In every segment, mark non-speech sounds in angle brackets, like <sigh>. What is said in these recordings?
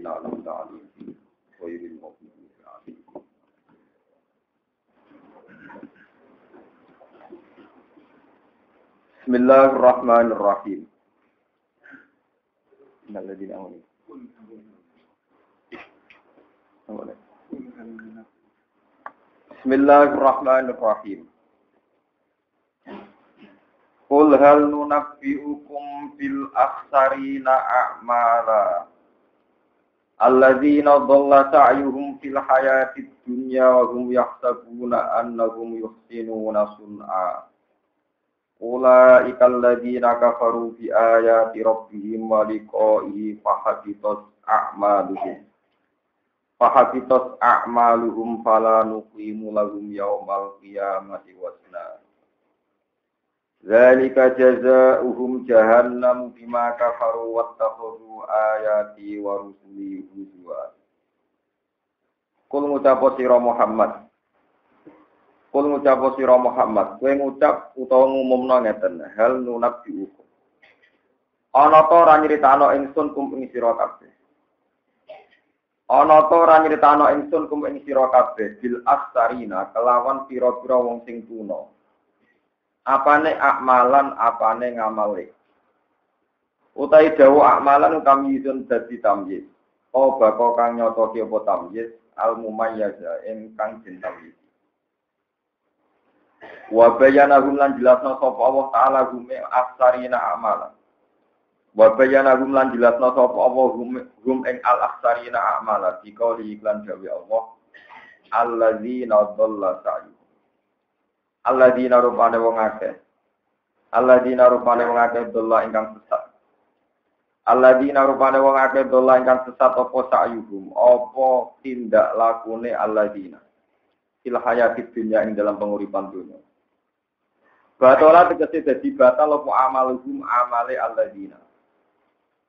Innal ladzina amanu. Bismillahirrahmanirrahim. Qul hal nunabbi'ukum bil akhsarina a'mala Alladzina dhalla sa'yuhum fil hayatid dunya wa hum yahsabuna annahum yuhsinuna sun'a. Ulaika alladzina kafaru bi ayati rabbihim wa liqa'ihi fahabitat a'maluhum. Fahabitat a'maluhum fala nuqimu lahum yaumal qiyamati wasna Zalika jazaohum jahannam bima kafaru wattakhadhu ayati wa rusuli huzwa. Kul ngucap sira Muhammad. Kul ngucap sira Muhammad, kowe ngucap utawa ngumumno ngeten, hal nunabbi ukum. Ana ta ora nyritano ingsun kum ing sira kabeh. Ana ta ora nyritano ingsun kum ing sira kabeh bil aksarina kelawan pira-pira wong sing tuna apane akmalan apane ngamale utai dawu akmalan kami yun dadi tamyiz. Oh bako kang nyoto apa tamyiz? Al mumayyaza kang den tamyiz. Wa bayana hum lan jelasna sapa Allah taala hum aksarina akmalan. Wa bayana hum lan jelasna sapa Allah hum ing al aksarina akmalan. Dikauli iklan dawi Allah alladzina dhalla sa'yu Allah dina rupane wong akeh. Allah dina rupane wong akeh dolla ingkang sesat. Allah dina rupane wong akeh dolla ingkang sesat apa sa'yuhum, apa tindak lakune Allah dina. Fil hayatid dunya ing dalam penguripan dunia. Batola tegese dadi batal apa amaluhum amale Allah dina.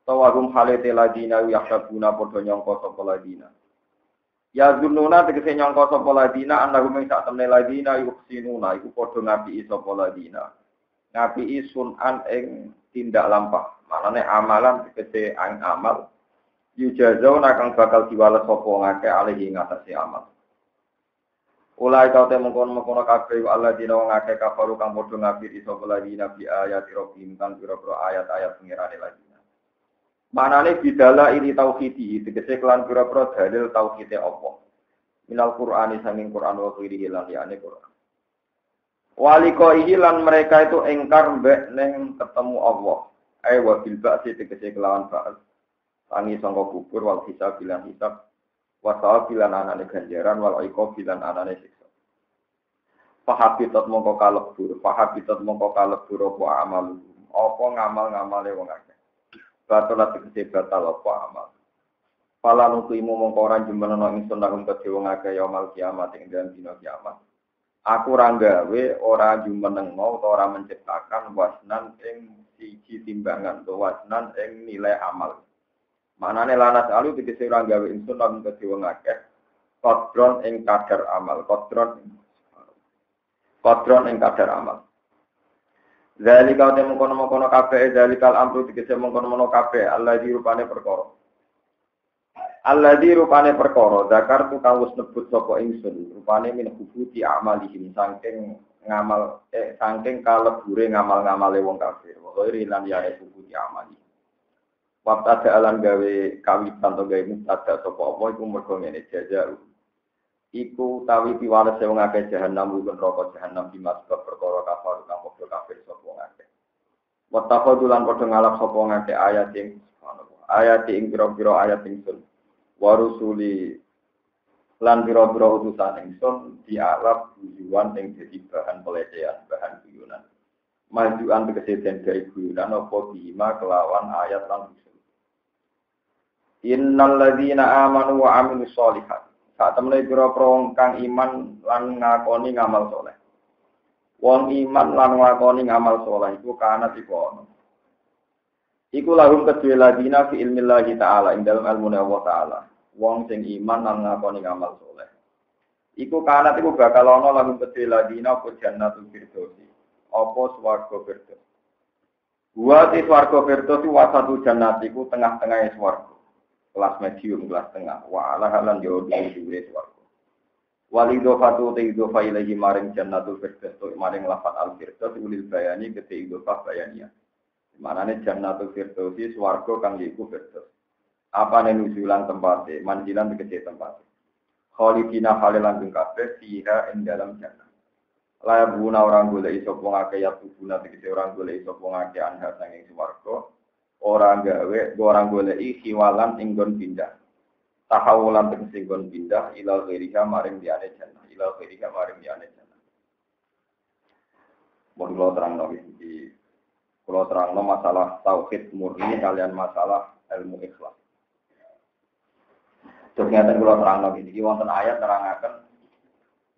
Tawagum halete ladina yaksabuna padha nyangka sapa ladina. Ya zununa tegese nyangka sapa ladina annahum ing sak temne ladina yuhsinuna iku padha ngapiki sapa ladina. Ngapiki sunan ing tindak lampah. Manane amalan tegese ang amal. Yujazauna kang bakal diwales sapa ngake alihi ngatasi amal. Ulai kau te mengkono-mengkono kabeh Allah dina wong akeh kafaru kang padha ngapiki sapa ladina bi ayati rabbihim kang pira-pira ayat-ayat pengirane lagi. Manane bidala ini tauhidi, tegese kelan pira-pira dalil tauhide Allah. Minal Qur'ani sanging Qur'an wa khiri lan liyane Qur'an. Waliko lan mereka itu engkar mbek neng ketemu Allah. Ai wa bil ba'si tegese kelawan ba'as. Tangi sangka kubur wal hisab bilan hisab. Wa bilan anane ganjaran wal iqab bilan anane siksa. Fahabitat mongko kalebur, fahabitat mongko kalebur apa amal. Apa ngamal-ngamale wong akeh batal tegese batal apa amal. Pala nukimu mongko ora jembana ingsun lahum kedhe wong akeh yaumul kiamat ing dalem dina kiamat. Aku ora gawe ora jumenengno utawa ora menciptakan wasnan ing siji timbangan utawa wasnan ing nilai amal. Manane lanas alu tegese ora gawe ingsun lahum kedhe wong akeh kodron ing kadar amal, kodron kodron ing kadar amal. Zalika te mengkono-mengkono kabeh zalikal amru dikese mengkono-mengkono kabeh Allah di rupane perkara. Allah di rupane perkara zakar tu kang wis nebut sapa ingsun rupane min hubuti amalihim saking ngamal eh saking kalebure ngamal-ngamale wong kafir. Wa lan ya hubuti amali. Waktu ada alam gawe kawitan atau gawe mustada sapa apa iku mergo ngene jajar iku tawi piwales wong akeh jahanam bukan rokok jahanam di masbab perkara kafir kang padha kafir sapa wong akeh. Wa tafadulan padha ngalap sapa wong ayat ing ayat ing pira-pira ayat ingsun wa rusuli lan pira-pira utusan ingsun dialap tujuan ing dadi bahan pelecehan bahan guyonan majuan tegese den gawe guyonan apa bima kelawan ayat lan Innal ladzina amanu wa amilus solihat saat temene pira wong kang iman lan ngakoni ngamal soleh. Wong iman lan ngakoni ngamal soleh iku kana iku ono. Iku lahum kedue ladina fi ilmillahi ta'ala ing dalam ilmu Allah ta'ala. Wong sing iman lan ngakoni ngamal soleh. Iku kana iku bakal ono lahum kedue ladina apa jannatul firdausi. Apa swarga firdaus. Wa ti swarga firdaus wa satu jannat iku tengah-tengahé swarga. Kelas medium, kelas tengah. Wa ala halan yo dhuwure swarga. Wal idhofatu te idhofa ilahi maring jannatul firdaus to maring lafat al firdaus ulil bayani kete idhofa bayaniya. Manane jannatul firdaus swarga kang iku firdaus. Apa nih nujulan tempatnya, manjilan tegese tempatnya. Khalidina halilan kabeh fiha ing dalam jannah. Guna orang boleh iso ngake ya tubuna tegese orang boleh iso ngake anha sanging swarga. Orang gawe orang boleh hiwalan inggon pindah. Tahawulan tegese inggon pindah ilal ghairiha maring diane jannah. Ilal ghairiha maring diane jannah. Terang no di kalau terang no masalah tauhid murni kalian masalah ilmu ikhlas. Terus ngeten kula terang no ini wonten ayat nerangaken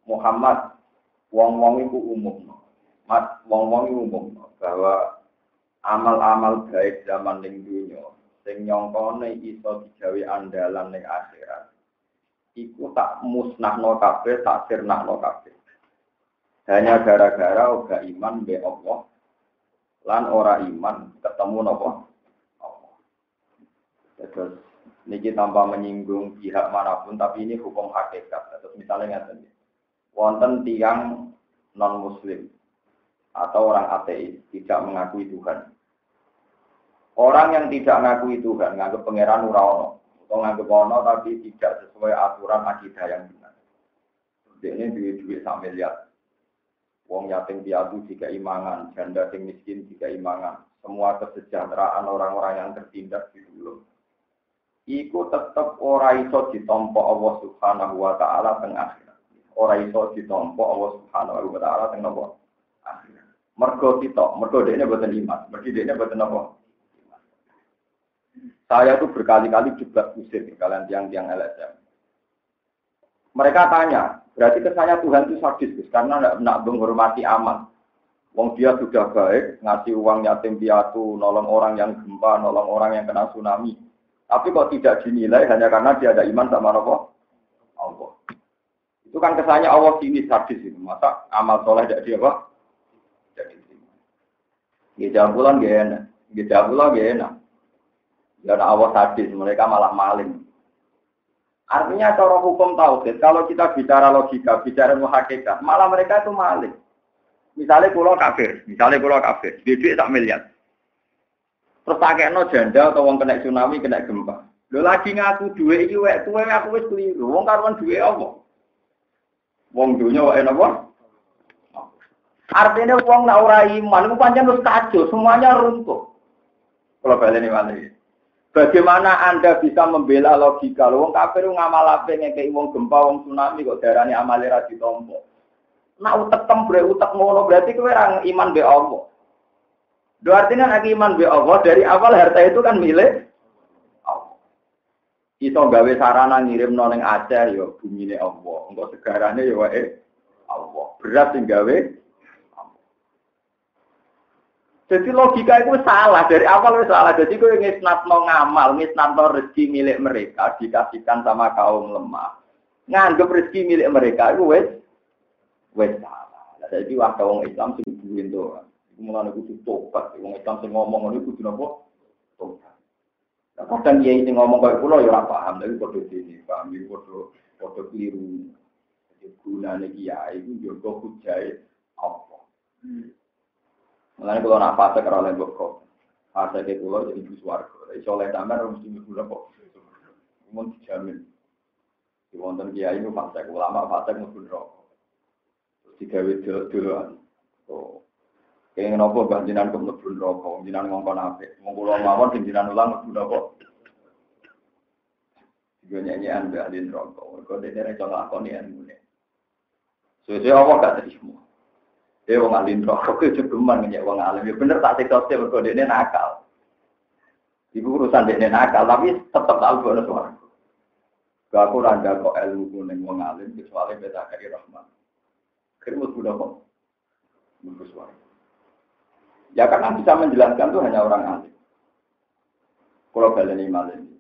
Muhammad wong-wong iku umum. Mas wong-wong umum bahwa amal-amal baik zaman ning dunya sing nyongkone iso digawe andalan ning akhirat. Iku tak musnahno kabeh, tak sirnahno kabeh. Hanya gara-gara ora iman be Allah lan ora iman ketemu napa Allah. Terus niki tanpa menyinggung pihak mana pun tapi ini hukum hakikat. Terus misalnya ngeten wonten tiang non muslim atau orang ateis tidak mengakui Tuhan. Orang yang tidak mengakui Tuhan, nganggap pangeran urawono, atau nganggap ono tapi tidak sesuai aturan akidah yang benar. Ini duit-duit sak miliar. Wong yatim piatu jika imangan, janda sing miskin jika imangan. Semua kesejahteraan orang-orang yang tertindas di dulu. Iku tetap orang iso ditompo Allah Subhanahu wa taala tengah ora iso ditampa Allah Subhanahu wa taala teng. Mergo sitok, mergo dekne boten iman, mergo dekne boten napa. Saya tuh berkali-kali juga usir kalian tiang-tiang LSM. Mereka tanya, berarti kesannya Tuhan itu sadis, karena tidak nak menghormati aman. Wong dia sudah baik, ngasih uang yatim piatu, nolong orang yang gempa, nolong orang yang kena tsunami. Tapi kok tidak dinilai hanya karena dia ada iman sama Allah? Allah. Itu kan kesannya Allah sini sadis itu. Masa amal soleh tidak dia apa? Gejala bulan gak enak. Gejala bulan gak enak. Ya Allah sadis, mereka malah maling. Artinya cara hukum tauhid, kalau kita bicara logika, bicara muhakikat, malah mereka itu maling. Misalnya pulau kafir, misalnya pulau kafir, di duit tak miliar. Terus pakai no janda atau wong kena tsunami, kena gempa. Lo lagi ngaku duit iki wek tuwe aku wis keliru. Wong karuan duit apa? Wong dunya wae napa? Artinya wong nak ora iman iku pancen wis kacau, semuanya runtuh. Kalau baleni malih. Bagaimana Anda bisa membela logika? Wong kafir ngamal ape ngekeki wong gempa, wong tsunami kok darane amale ra ditampa. Nak utek tembre utek ngono berarti kowe ora iman be Allah. Do artinya nak iman be Allah dari awal harta itu kan milik Iso gawe sarana ngirim ning Aceh ya bumine Allah. Engko segarane ya wae Allah. Berat sing gawe Jadi logika itu salah dari awal itu salah. Jadi gue ngisnatno ngamal, ngisnatno rezeki milik mereka dikasihkan sama kaum lemah. Nganggep rezeki milik mereka itu wes wes salah. Jadi waktu orang Islam sih butuhin tuh. Mulane kudu tobat. Wong Islam sing ngomong ngono kudu napa? Tobat. Nah, kadang dia ini ngomong kayak pulau ya paham, tapi kode sini paham, ini kode kode keliru. Jadi gunanya kiai itu juga hujai apa. Mulanya kalau nak fase kalau lain kok, fase ke pulau jadi bus warga. Jadi soleh tambah harus mesti pulau kok. Mau dijamin. Di wonten kiai itu fase ulama fase mesti rokok. Terus digawe duluan. Oh, Kayak nopo bah jinan kok mlebu neraka, jinan ngongkon apik. Wong kula mawon sing jinan ulang mlebu neraka. Juga nyanyian be ahli neraka. Mergo dene ra iso nglakoni ilmune. Sesuai apa gak terima. Dia wong ahli neraka kok cegeman nyek wong alim. Ya bener tak siksa mergo dene nakal. Ibu urusan dene nakal tapi tetep tak ono suara. Gak aku randa kok ilmu kuning wong alim kecuali beda kari rahmat. Kermut budak kok. Mungkus suara. Ya karena bisa menjelaskan itu hanya orang alim. Kalau baleni ini.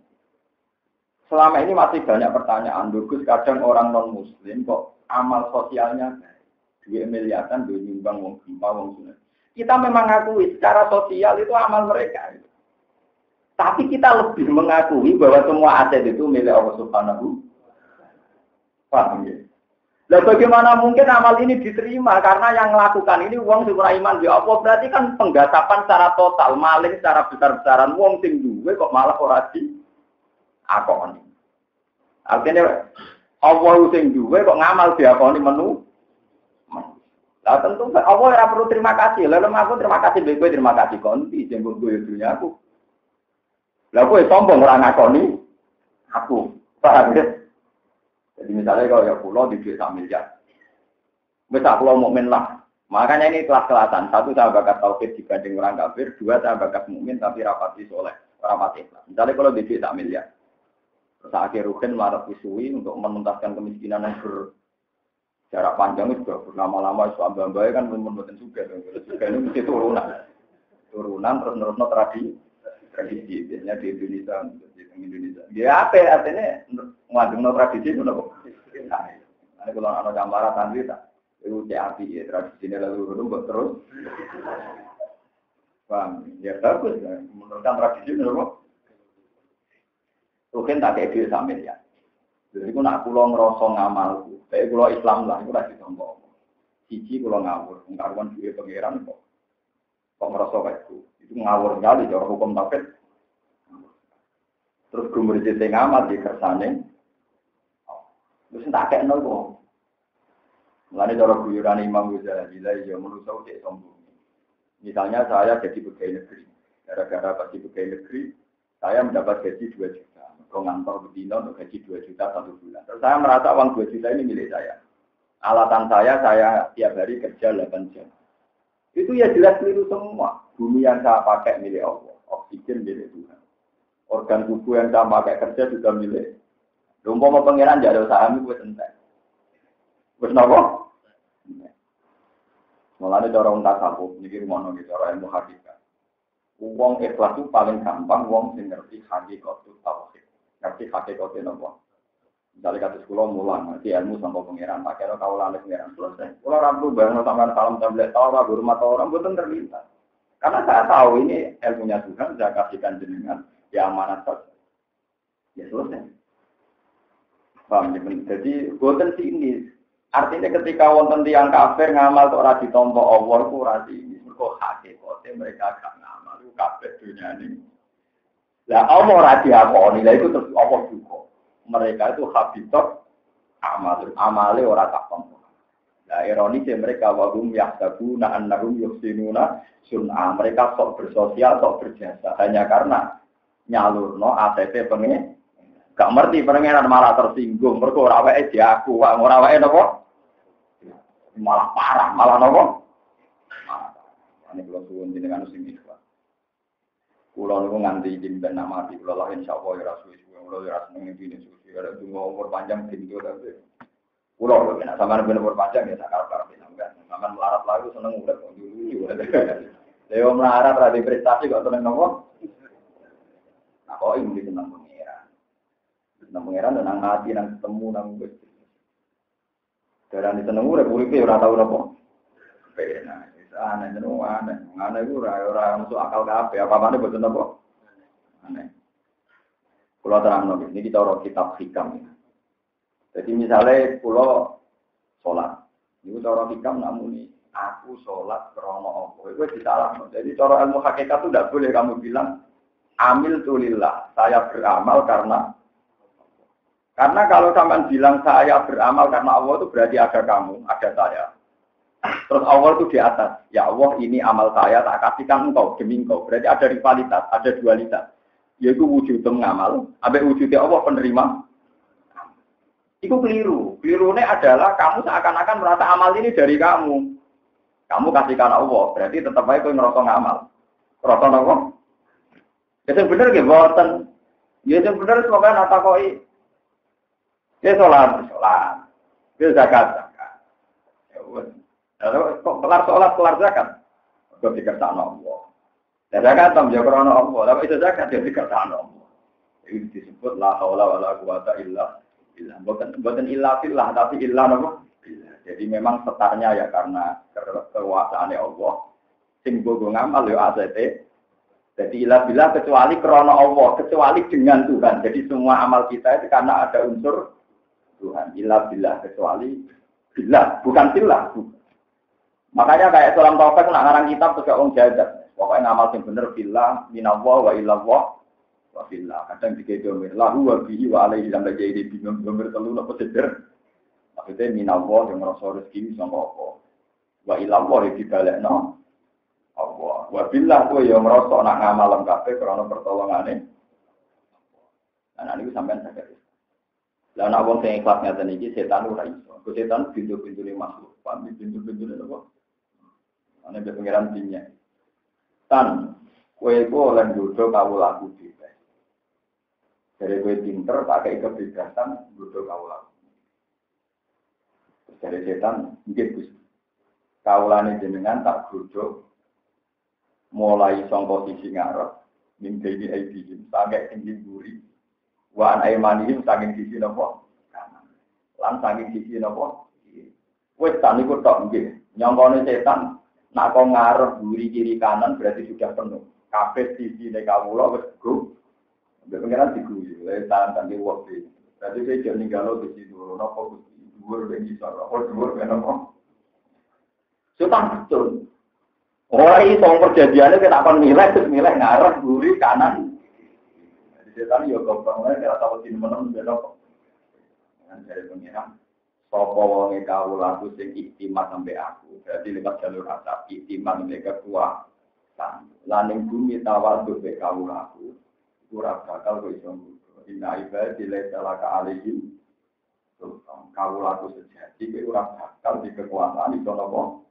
Selama ini masih banyak pertanyaan, Dugus kadang orang non muslim kok amal sosialnya dua miliaran dua nyumbang wong gempa wong sunat. Kita memang akui secara sosial itu amal mereka. Tapi kita lebih mengakui bahwa semua aset itu milik Allah Subhanahu. Paham ya? Lah bagaimana mungkin amal ini diterima karena yang melakukan ini uang super iman di Allah berarti kan penggasapan secara total, maling secara besar-besaran uang sing duwe kok malah ora di akoni. Artinya Allah sing duwe kok ngamal diakoni menu. Lah tentu Allah ora perlu terima kasih. Lalu aku terima kasih gue terima kasih konti jenggo gue dunia aku. Lah kowe sombong ora ngakoni aku. Paham ya? Jadi misalnya kalau ya pulau di duit sak miliar. Bisa pulau mukmin lah. Makanya ini kelas-kelasan. Satu saya bakat tauhid dibanding orang kafir. Dua saya bakat mukmin tapi rapati soleh. Rapati ikhlas. Misalnya kalau di duit sak miliar. Terus akhir rugen marah untuk menuntaskan kemiskinan yang berjarak panjang itu juga berlama-lama Islam Bambai kan membuatkan juga. Juga ini mesti turunan. Turunan terus terus tradisi. Tradisi. Biasanya di Indonesia Indonesia. Ya apa artinya ngandung tradisi itu nopo. Nah, kalau anak gambaran santri tak itu CAP ya tradisi ini lalu dulu terus. Paham? Ya bagus ya. Tradisi nopo. Mungkin tak kayak dia sambil ya. Jadi aku nak pulau ngerosok ngamal, kayak pulau Islam lah, aku lagi tombol. Cici pulau ngawur, ngkaruan duit pangeran kok. Kok ngerosok kayak itu, itu ngawur sekali, cara hukum tafsir. Terus gue merjit ngamal di kersane. Terus tak kayak nol kok. Mulanya cara guyuran Imam Ghazali, ya menurut saya cek sombong. Misalnya saya jadi pegawai negeri. Gara-gara pasti pegawai negeri, saya mendapat gaji 2 juta. Kalau ngantor betina untuk gaji 2 juta satu bulan. Terus saya merasa uang 2 juta ini milik saya. Alatan saya, saya tiap hari kerja 8 jam. Itu ya jelas keliru semua. Bumi yang saya pakai milik Allah. Oksigen milik Tuhan. Organ tubuh yang saya pakai kerja juga milik. Lumpur mau pangeran jadi usaha ini gue sentai. Gue nopo. Mulanya dorong tasawuf, ini rumah nongki cara ilmu hakikat. Uang ikhlas itu paling gampang, uang sing ngerti itu tauhid. Ngerti hakikat itu nopo. Misalnya kata sekolah mulang, ngerti ilmu sama pangeran, tak kira kau lalai pangeran selesai. Kalau rambu bangun sama salam tablet tahu, guru mata orang, gue terlintas. Karena saya tahu ini ilmunya Tuhan, saya kasihkan jenengan ya amanat saja. Ya selesai. Paham ya? Jadi boten ini artinya ketika wonten tiang kafir ngamal kok ora ditampa Allah iku ora ini. Mergo hakikate mereka gak ngamal kabeh dunia ini. Lah Allah ora diakoni, lah itu terus Allah juga. Mereka itu habitat amal, amale ora tak. Nah, ironisnya mereka wahum yahsabuna annahum yuhsinuna sun'a. Mereka sok bersosial, sok berjasa. Hanya karena nyalur no ATP pengen gak ngerti pengen malah tersinggung mereka ora wae aku ora wae nopo malah parah malah nopo ini kalau suwun jenengan sing ikhlas Kulo niku nganti jimben nak mati kulo lah insyaallah ya rasul suwe kulo ya seneng dene suwe ada tunggu umur panjang tinggi tapi kulo lho nek sampean ben umur panjang ya sakar karep sampean sampean melarat lagi seneng udah dulu Leo <laughs> melarat ra prestasi kok seneng nopo Nah, kok ini tentang pangeran. Tentang pangeran dan hati, nang ketemu, nang gusti. Darah di seneng udah kulipe ora tau napa. Pena, aneh jeneng aneh. Aneh iku ora ora masuk akal kabeh, apa-apane boten napa. Aneh. Terang nabi, ini kita orang kitab hikam ya. Jadi misalnya pulau sholat, ini cara hikam namun aku sholat krono apa, itu disalah. Jadi cara ilmu hakikat itu tidak boleh kamu bilang amil tulillah, saya beramal karena karena kalau sampean bilang saya beramal karena Allah itu berarti ada kamu, ada saya. Terus Allah itu di atas. Ya Allah ini amal saya tak kasihkan engkau demi engkau. Berarti ada rivalitas, ada dualitas. Yaitu wujud ngamal, sampai wujudnya Allah penerima. Itu keliru. Kelirunya adalah kamu seakan-akan merasa amal ini dari kamu. Kamu kasihkan Allah, berarti tetap baik kau ngerasa ngamal. Ngerasa Allah. Ya yang bener gitu, boten. Ya yang bener semoga nata koi. Ya sholat, sholat. Ya zakat, zakat. Ya kok kelar sholat, kelar zakat. Kok dikersakno Allah. Ya zakat tam ya krono Allah. Tapi itu zakat ya dikersakno Allah. Ini disebut la haula wala quwata illa billah. Bukan bukan illa fillah tapi illa napa? Jadi memang setarnya ya karena kekuasaan Allah. Sing bogo ngamal yo ACT Jadi ilah bila kecuali krono Allah, kecuali dengan Tuhan. Jadi semua amal kita itu karena ada unsur Tuhan. Ilah bila kecuali bila, bukan bila. Makanya kayak seorang taufik nak ngarang kitab terus gak wong jadat. Pokoknya ngamal yang bener bila minallah wa illallah wa bila. Kadang tiga domir lahu wa bihi wa alaihi lam lagi ini bingung domir telu nopo seder. Maksudnya minallah yang merasa rezeki sama apa. Wa illallah yang dibalik no. Allah. Wa billah kowe ya merasa nak ngamal kabeh krana pertolongane. Nah, niku sampean saged. Lah nek wong sing ikhlas ngaten iki setan ora iso. Ku setan pintu-pintune makhluk. Pintu-pintune apa? Ana be pengiran dinya. Tan, kowe iku oleh nggodho kawulaku dhewe. Dari kowe pinter pakai kebebasan nggodho kawulaku. Dari setan, mungkin Gus. Kawulane jenengan tak godho mulai song posisi ngarep mimpi ini aidihim sampai tinggi buri wa an saking sisi nopo lan saking sisi nopo wes tani ku tok nggih nyongkone setan nak kok ngarep buri kiri kanan berarti sudah penuh kabeh sisi nek kawula wis go Mbak pengiran diguyu, lha tangan waktu. Berarti saya jangan ninggalo di situ, nopo dhuwur ben iso, nopo dhuwur ben nopo. Sultan betul. Oh, itu perjanjiannya kita akan milih, terus milih ngarah, guri, kanan. Jadi setan ya gampang lah, kita tahu sini menang, beda kok. Dengan dari pengiram, sopo wonge kau laku sing iktimat sampai aku. Berarti lewat jalur asap, iktimat mereka kuat. Laning bumi tawar tuh be kau laku. Kurang bakal kau iso Inna ibadi lai salaka alihim. Kau laku sejati, kurang bakal di kekuasaan itu nopo.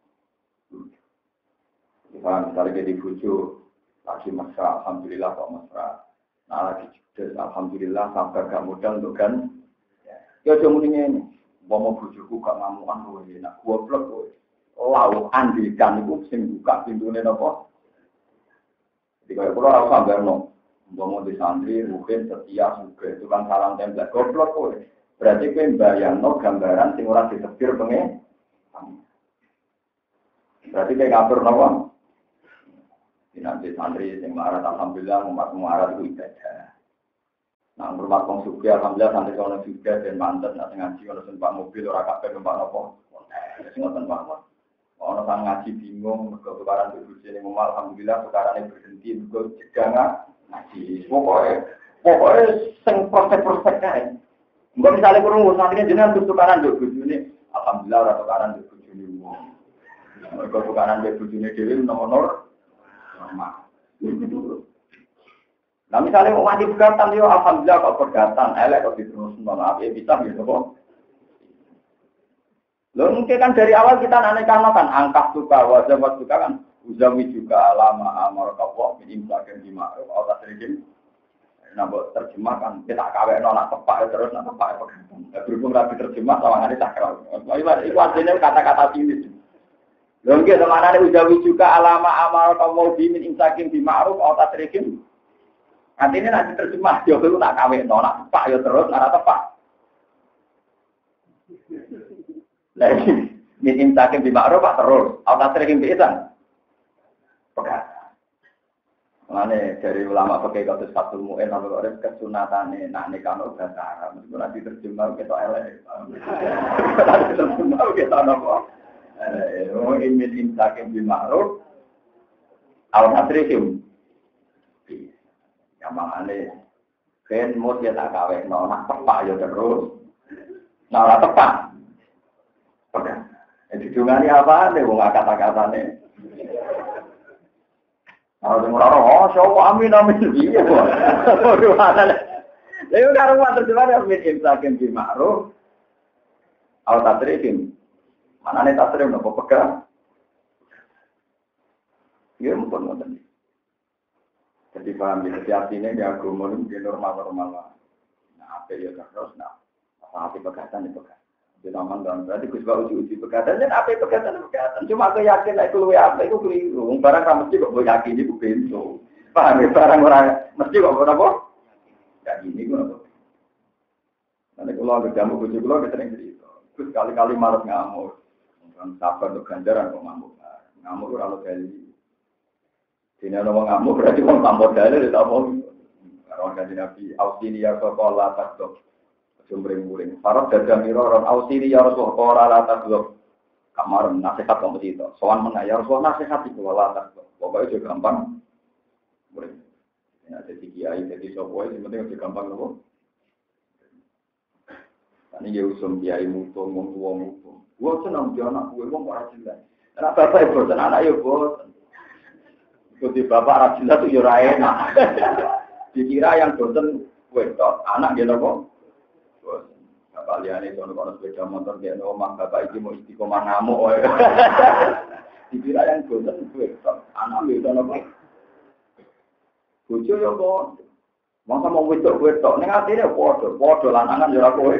Nah, misalnya jadi bucu, lagi mesra, alhamdulillah kok mesra. Nah, lagi alhamdulillah sabar gak modal untuk kan. Ya, cuma ini Mau bujuku gak ngamuan gue, nak gua blok gue. Lau andikan itu sing buka pintunya nopo. Jadi kalau pulau harus sabar no. Mau di santri, mungkin setia, juga itu kan salam template. Goblok gue. Berarti gue bayang no gambaran sing orang disepir pengen. Berarti kayak ngabur nopo. nanti santri yang marah alhamdulillah umat marah itu ibadah nah rumah kong suki alhamdulillah santri kono juga dan mantan nanti ngaji kono sempat mobil orang kafe numpak nopo. Sing ngoten pak ono sang ngaji bingung mergo tukaran bebuji ning omah alhamdulillah tukarane berhenti mergo jegang ngaji. Pokoknya pokoknya sing prospek-prospek kae. Enggak misalnya kurung santri jenengan terus tukaran mbek bojone alhamdulillah ora tukaran mbek bojone wong mergo tukaran mbek bojone dhewe nomor normal. Nah misalnya mau mati pegatan, yo alhamdulillah kok pegatan, elek kok diterus maaf ya bisa gitu kok. Lo mungkin kan dari awal kita karena kan angkat suka, wajah suka kan Uzami juga lama amar kapok min imsakin di ma'ruf atau tasrikin. Nah, buat terjemah kan kita kawin nolak tepak terus nak tepak pegatan. Berhubung rapi terjemah sama ini sakral. Itu artinya kata-kata ini. Lho nggih temanane ujawi juga alama amal di min imsakin di ma'ruf atau tasrikin. Artinya nanti terjemah yo kuwi tak kawin no, nak tepak yo terus ora tepak. Lah min imsakin di ma'ruf terus atau tasrikin pisan. Pekat. Mane dari ulama pakai kata satu mu'en atau orang kesunatane nak nikah no bahasa Arab. Meskipun nanti terjemah kita elek. Nanti terjemah kita nopo. Oh, ini imsakim di ma'ruf. Awal asrihim. Yang mana Ken mau dia tak kawin, mau nak tepak ya terus. Nah, ora tepak. Oke. Jadi dungani apa nih, wong kata-kata nih. Kalau dengar orang, oh, syawah amin amin. Iya, waduh, nih. Lalu karo terjemah ya min imsakim di ma'ruf. Awal tasrihim. Mana nih tasrif nopo pegang? Ya mumpun ngoten. Jadi paham ya, setiap ini di agama ini normal-normal lah. Nah, apa ya terus, nah, apa pegatan itu kan. Di taman dan berarti gue juga uji-uji pegatan, dan apa pegatan pegatan. Cuma aku yakin, aku luwe apa, itu keliru. Barang kamu mesti kok gue yakin itu pintu. Paham ya, barang orang mesti kok gue apa? Ya gini gue apa? Nanti kalau ada jamu gue juga, gue sering cerita. Terus kali-kali malas ngamuk. Sabar untuk ganjaran kok ngamuk. Ngamuk kalau dari Ini ada orang ngamuk berarti orang tambah dalil itu apa? Orang kaji Nabi, Ausini ya Rasulullah takdok. Jumring-muring. Farad dada miroron, Ausini ya Rasulullah la takdok. Kamar nasihat kamu itu. Soal mana ya Rasulullah nasihat itu la takdok. Pokoknya juga gampang. Muring. Ya, jadi kiai, jadi sopoy, yang penting gampang loh. Ini dia usum kiai mutung, wong tua mutung. Gue senang dia anak gue, gue mau jelas. Anak bapak ibu, anak ya bosan. Ikuti bapak Rasulullah itu ya enak. Dikira yang dosen wedok, anak dia nopo. Bapak liane itu kalau sepeda motor dia nopo mak bapak ini mau istiqomah ngamuk. <laughs> Dikira yang dosen wedok, anak dia nopo. Bojo ya kok. Masa mau wedok wedok, hati dia podo, podo lanangan jurah kowe.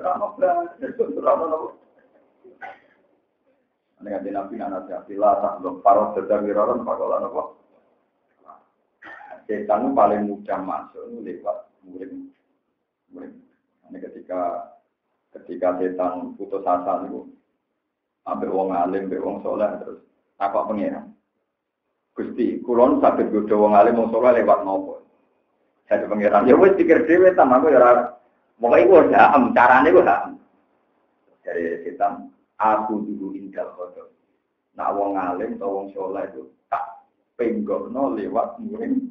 Rano rano nopo. Ini kan nabi anak siapa tak belum parot sedang wiroran pakolan apa? Setan paling mudah masuk lewat murid murid. Ini ketika ketika setan putus asa itu ambil wong alim, ambil wong soleh terus apa pengiran? Gusti, kulon sakit gue wong alim wong soleh lewat nopo. Saya pengiran, ya wes pikir dewe sama aku ya. Pokoknya gue ham, caranya gue ham. Dari setan, aku dulu indah kodok. Nak wong alim atau wong soleh itu tak penggono lewat muring.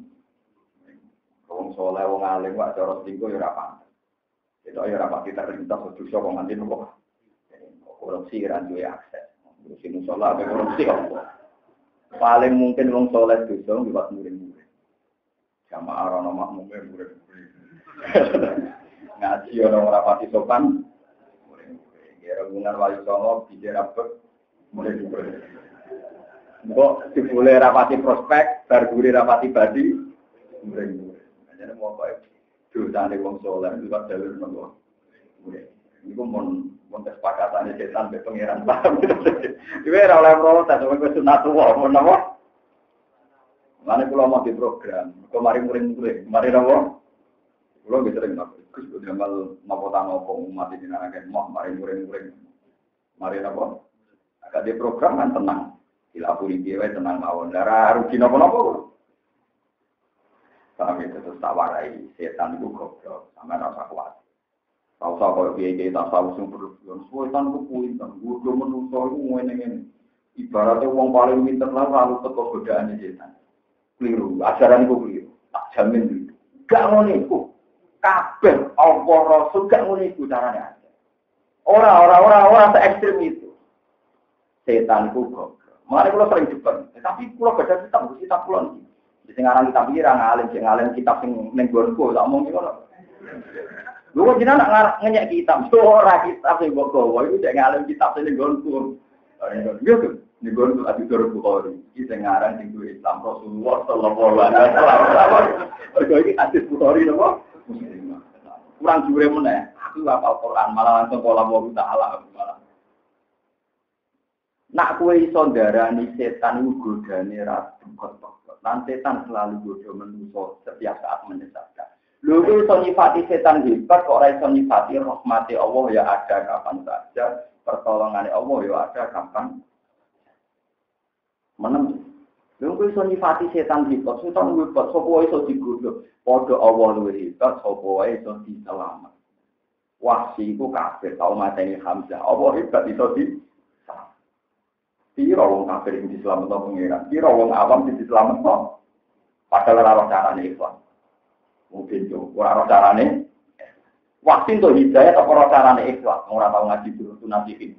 Wong soleh wong alim wak cara selingkuh ya rapat. Itu ya rapat kita perintah dosa kok nganti nopo. Korupsi kan duwe akses. Ngurusi musola apa korupsi apa. Paling mungkin wong soleh dosa lewat muring-muring. Jamaah rono makmumnya muring-muring. <laughs> Ngaji orang rapati sopan Ya, Ragunan Wali Songo, Biji Rabek, mulai dibeli. Kok dibule rapati prospek, barburi rapati badi, mulai dibeli. Jadi mau baik, dosa nih wong soleh, juga jalur nopo. Ini mon mon kesepakatan setan be pangeran paham. <laughs> Iku ora oleh protes, wong wis sunat tuwa, mon nopo. Mana kalau mau di program, kemarin murid-murid, kemarin nopo. Kulo bisa sering. Gus udah mal nopo tanah nopo umat ini anak mau mari murid-murid. Mari nopo. Agak di program kan tenang. Dilapuri dia tenang mawon. Darah rugi nopo-nopo. Paham itu terus tawarai setan itu goblok sama rasa kuat. Tahu tahu kalau dia dia tak tahu sing berlebihan. Setan itu pintar. Gue menungso itu ngene. Ibaratnya uang paling pintar lah lalu teko godaannya setan. Keliru. Ajaran itu keliru. Tak jamin. Gak mau niku. Kabeh Allah Rasul gak ngono iku carane. Ora ora ora ora se ekstrim itu. Setan ku kok. Mari kula sering depan, tapi kula baca kitab kitab kula niki. Sing aran kitab iki ra ngalim, sing ngalim kitab sing ning gonku, tak omong ngono. Lho kok jenengan nak ngenyek kitab, ora kitab sing mbok gawa iku sing ngalim kitab sing ning gonku. Yo tuh, ning gonku Abi Dur Bukhari. Iki sing aran sing Islam Rasulullah sallallahu alaihi wasallam. Mergo iki hadis Bukhari napa? Kurang jure meneh. Aku hafal Quran malah langsung pola wa taala malah. Nak kue iso darani setan iku godane ra kok Lan setan selalu godo menuso setiap saat menyesatkan. Lho iso nyifati setan hebat kok ora iso nyifati rahmati Allah ya ada kapan saja, pertolongan Allah ya ada kapan. Menem Kok iso nyifati setan hebat, setan hebat sapa wae iso digodho. Padha Allah luwih hebat sapa wae iso diselamat. Wahsi iku kafir tau mateni Hamzah. Allah hebat iso di Piro wong kafir sing diselametno pengiran, piro wong awam sing diselametno. Padahal ora ora carane ikhlas. Mungkin ora ora carane. Wahsi untuk hidayah apa ora carane ikhlas, ora tau ngaji dulu tunasikin.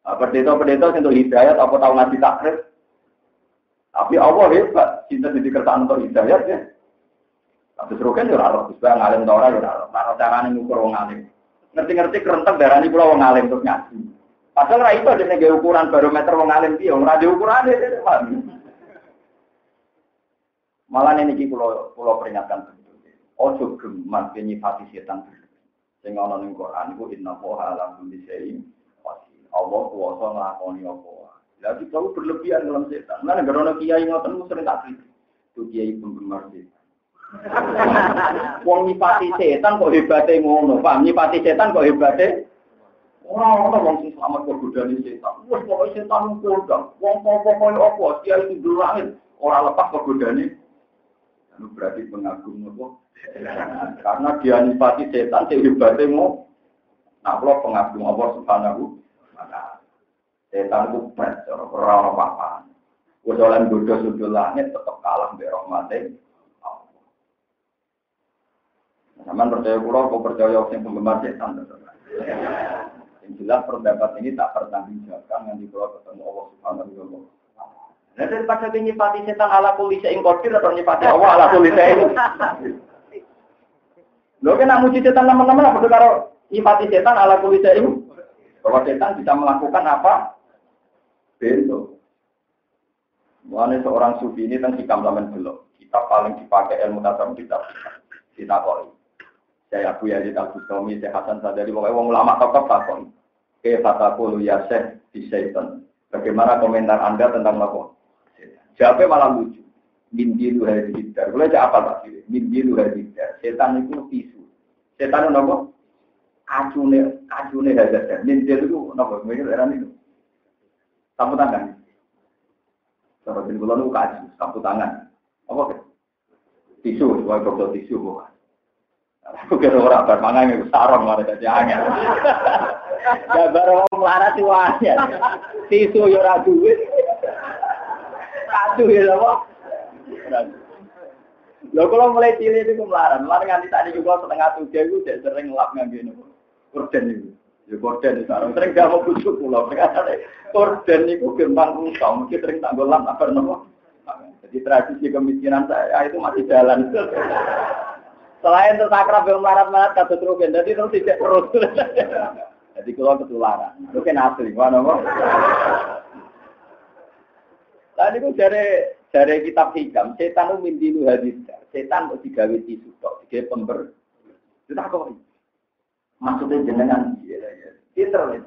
Pendeta-pendeta untuk hidayat apa tahu ngaji takrif. Tapi Allah hebat, cinta di kertaan untuk hidayat ya. Tapi seru kan ya harus bisa ngalim tora ya harus. Nah cara nih ngukur wong alim. Ngerti-ngerti kerentek darah ini pulau wong alim terus ngaji. Padahal ra itu ada ukuran barometer wong alim dia, ora ada ukuran dia. Malah ini pulau pulau peringatkan. Ojo geman penyifati setan. Sing ana Quran iku inna wa ala kulli syai'in Allah kuasa ngelakoni apa. Lah kita berlebihan dalam setan. Nah, negara ono kiai ngoten sering tak kritik. Itu kiai penggemar setan. <laughs> Wong nyipati setan kok hebate ngono, Pak. Nyipati setan kok hebate Ora ana wong sing selamat kok godani setan. Wes pokoke setan kodang. Wong pokoke apa dia itu di langit ora lepas kok godani. Anu berarti pengagum nopo? <laughs> Karena dia nipati setan sing hebate mau Nah, kalau pengagum Allah Subhanahu Setan itu berat, ora apa-apa. Oleh godho sudul langit tetep kalah mbek rahmate Sama percaya pulau, kau percaya yang penggemar setan. Yang jelas pendapat ini tak pertanggungjawabkan yang di pulau ketemu Allah Subhanahu wa taala. Nah daripada nyipati setan ala kulisa ing kodir atau nyipati Allah ala kulisa ing. Lo kena muji setan teman-teman apa karo nyipati setan ala kulisa ing. Bahwa setan bisa melakukan apa? Bentuk. Mulanya seorang sufi ini kan hikam zaman belum. Kita paling dipakai ilmu tasawuf kita kita koi. Saya Abu Yazid Al Bustami, saya Hasan Sadari, pokoknya wong ulama tokoh takon. Ke fatakulu ya syekh di syaitan. Bagaimana komentar Anda tentang lakon? Jawabnya malah lucu. Mindi lu hadidar. Boleh aja apa Pak? Mindi lu hadidar. Setan itu tisu. Setan itu apa? Acune, acune hadidar. Mindi itu apa? Mungkin era itu. Sapu tangan. Sapu tangan. Sapu tangan. Sapu tangan. Apa? Tisu. Sebagai tisu. Bukan. Aku kira orang bermangan itu sarong malah jadi angin. Ya baru mau melarat wajah. Tisu ya ragu. Aduh ya apa? Lo kalau mulai cilik itu melarat, melarat nganti tadi juga setengah tujuh itu sering nggak gini. Korden itu, ya korden itu sarong. Sering gak mau bujuk pulau. Korden itu gerbang usang, mungkin sering tak apa nopo. Jadi tradisi kemiskinan saya itu masih jalan. Selain terus akrab yang melarat-melarat kata terus, jadi terus tidak terus. jadi kalau ketularan, itu kan asli, mana mau? Tadi itu dari dari kitab hikam, setan itu mimpi lu hadis, setan mau digawe tisu digawe pember. Itu kok maksudnya jenengan dia ya. Pinter ya.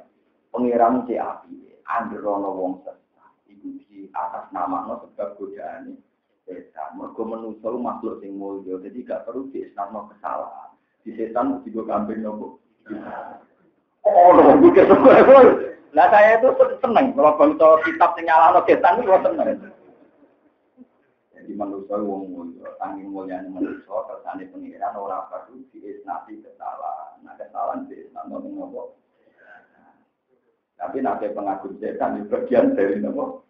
Pengiram si api, androno wong sesat, ibu di atas nama no sebab godaan setan. Mergo menungso makhluk sing mulya, jadi gak perlu diisnarno kesalahan. Di setan mesti gue kambing nopo. Oh, lo pikir Lah saya itu seneng kalau bangsa kitab sing nyalano setan itu seneng. Jadi manusia wong mulya, tanging mulyane manusia kersane pengiran ora perlu diisnati kesalahan. Nah kesalahan diisnarno ning nopo. Tapi nanti pengagum setan itu bagian dari nopo.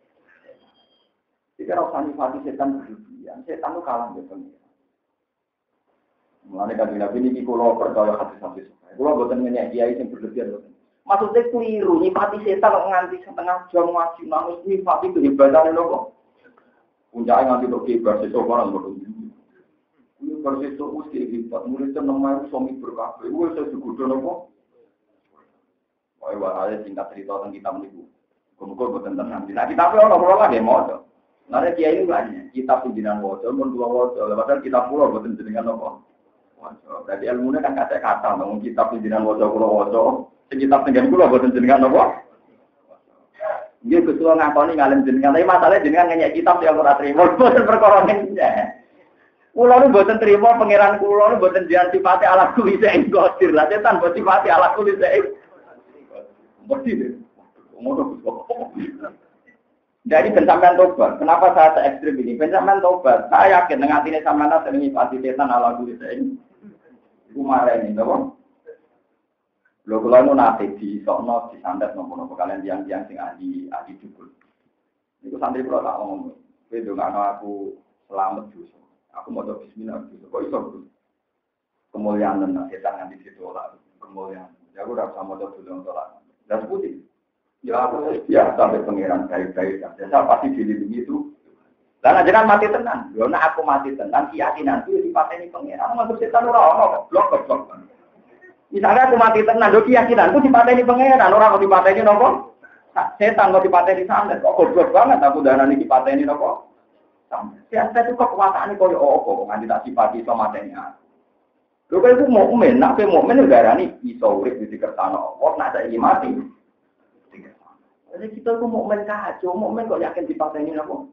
Jika rasa nifati setan berlebihan, setan itu kalah gitu. Mulanya kan nabi ini kalau percaya hati sampai suka. Kalau buatan nanya kiai yang berlebihan. Maksudnya keliru, nifati setan nganti setengah jam ngaji nifati itu ibadah loh Puncaknya nganti untuk kibar sesuatu orang bodoh. Versi itu mesti hebat. Muridnya namanya suami berkabeh. Wah saya juga nopo. Wah, wah, singkat cerita tentang kita menipu. Kemudian buatan tentang Nah, kita pun orang-orang lagi mau. Karena dia ini banyak, kita pimpinan wajah, pun dua wajah, padahal kita pulau buatan jenengan apa? Wajah. Berarti ilmunya kan kata kata, namun kita pimpinan wajah pulau wajah, sekitar tinggal pulau buatan jenengan apa? Dia ketua ngakoni ngalim jenengan, tapi masalahnya jenengan nanya kitab yang ora terima, <laughs> buatan perkorongnya. Kulo nu buatan terima pangeran kulo nu buatan jangan sifati ala kuli saya gotir lah, setan buat sifati ala kuli saya. Mesti Jadi pencaman tobat. Kenapa saya se ekstrim ini? Pencaman tobat. Saya yakin dengan hati sama nasi sering nyipati setan ala ini. Iku marah ini, tahu? Lo kalau mau nasi di sokno di santet nopo kalian tiang-tiang sing adi adi dukun. Iku santri pro tak ngomong. Itu nggak aku selamat justru. Aku mau coba Bismillah justru. Kok iso kemuliaan dan setan nanti situ lah. Kemuliaan. Ya aku udah sama coba dulu untuk lah. Dan putih. Ya aku ya sampai pengiran baik-baik saja. Saya pasti dilindungi itu. Dan jangan mati tenang. Karena aku mati tenang, keyakinan itu di ini pengiran. Nggak setan orang orang blok blok. Misalnya aku mati tenang, do keyakinan itu di ini pengiran. Orang mau di ini nopo. Setan mau di ini santet. Kok goblok banget aku dana ini di ini nopo. Siapa itu kekuasaan ini kau opo. Nganti tak sifati sama mateni aku. Lho itu mukmin, nak pe mukmin negara ini bisa urip di kertano. Oh, nak saya mati. Jadi kita tuh mau main kacau, mau main kok yakin di partai ini apa?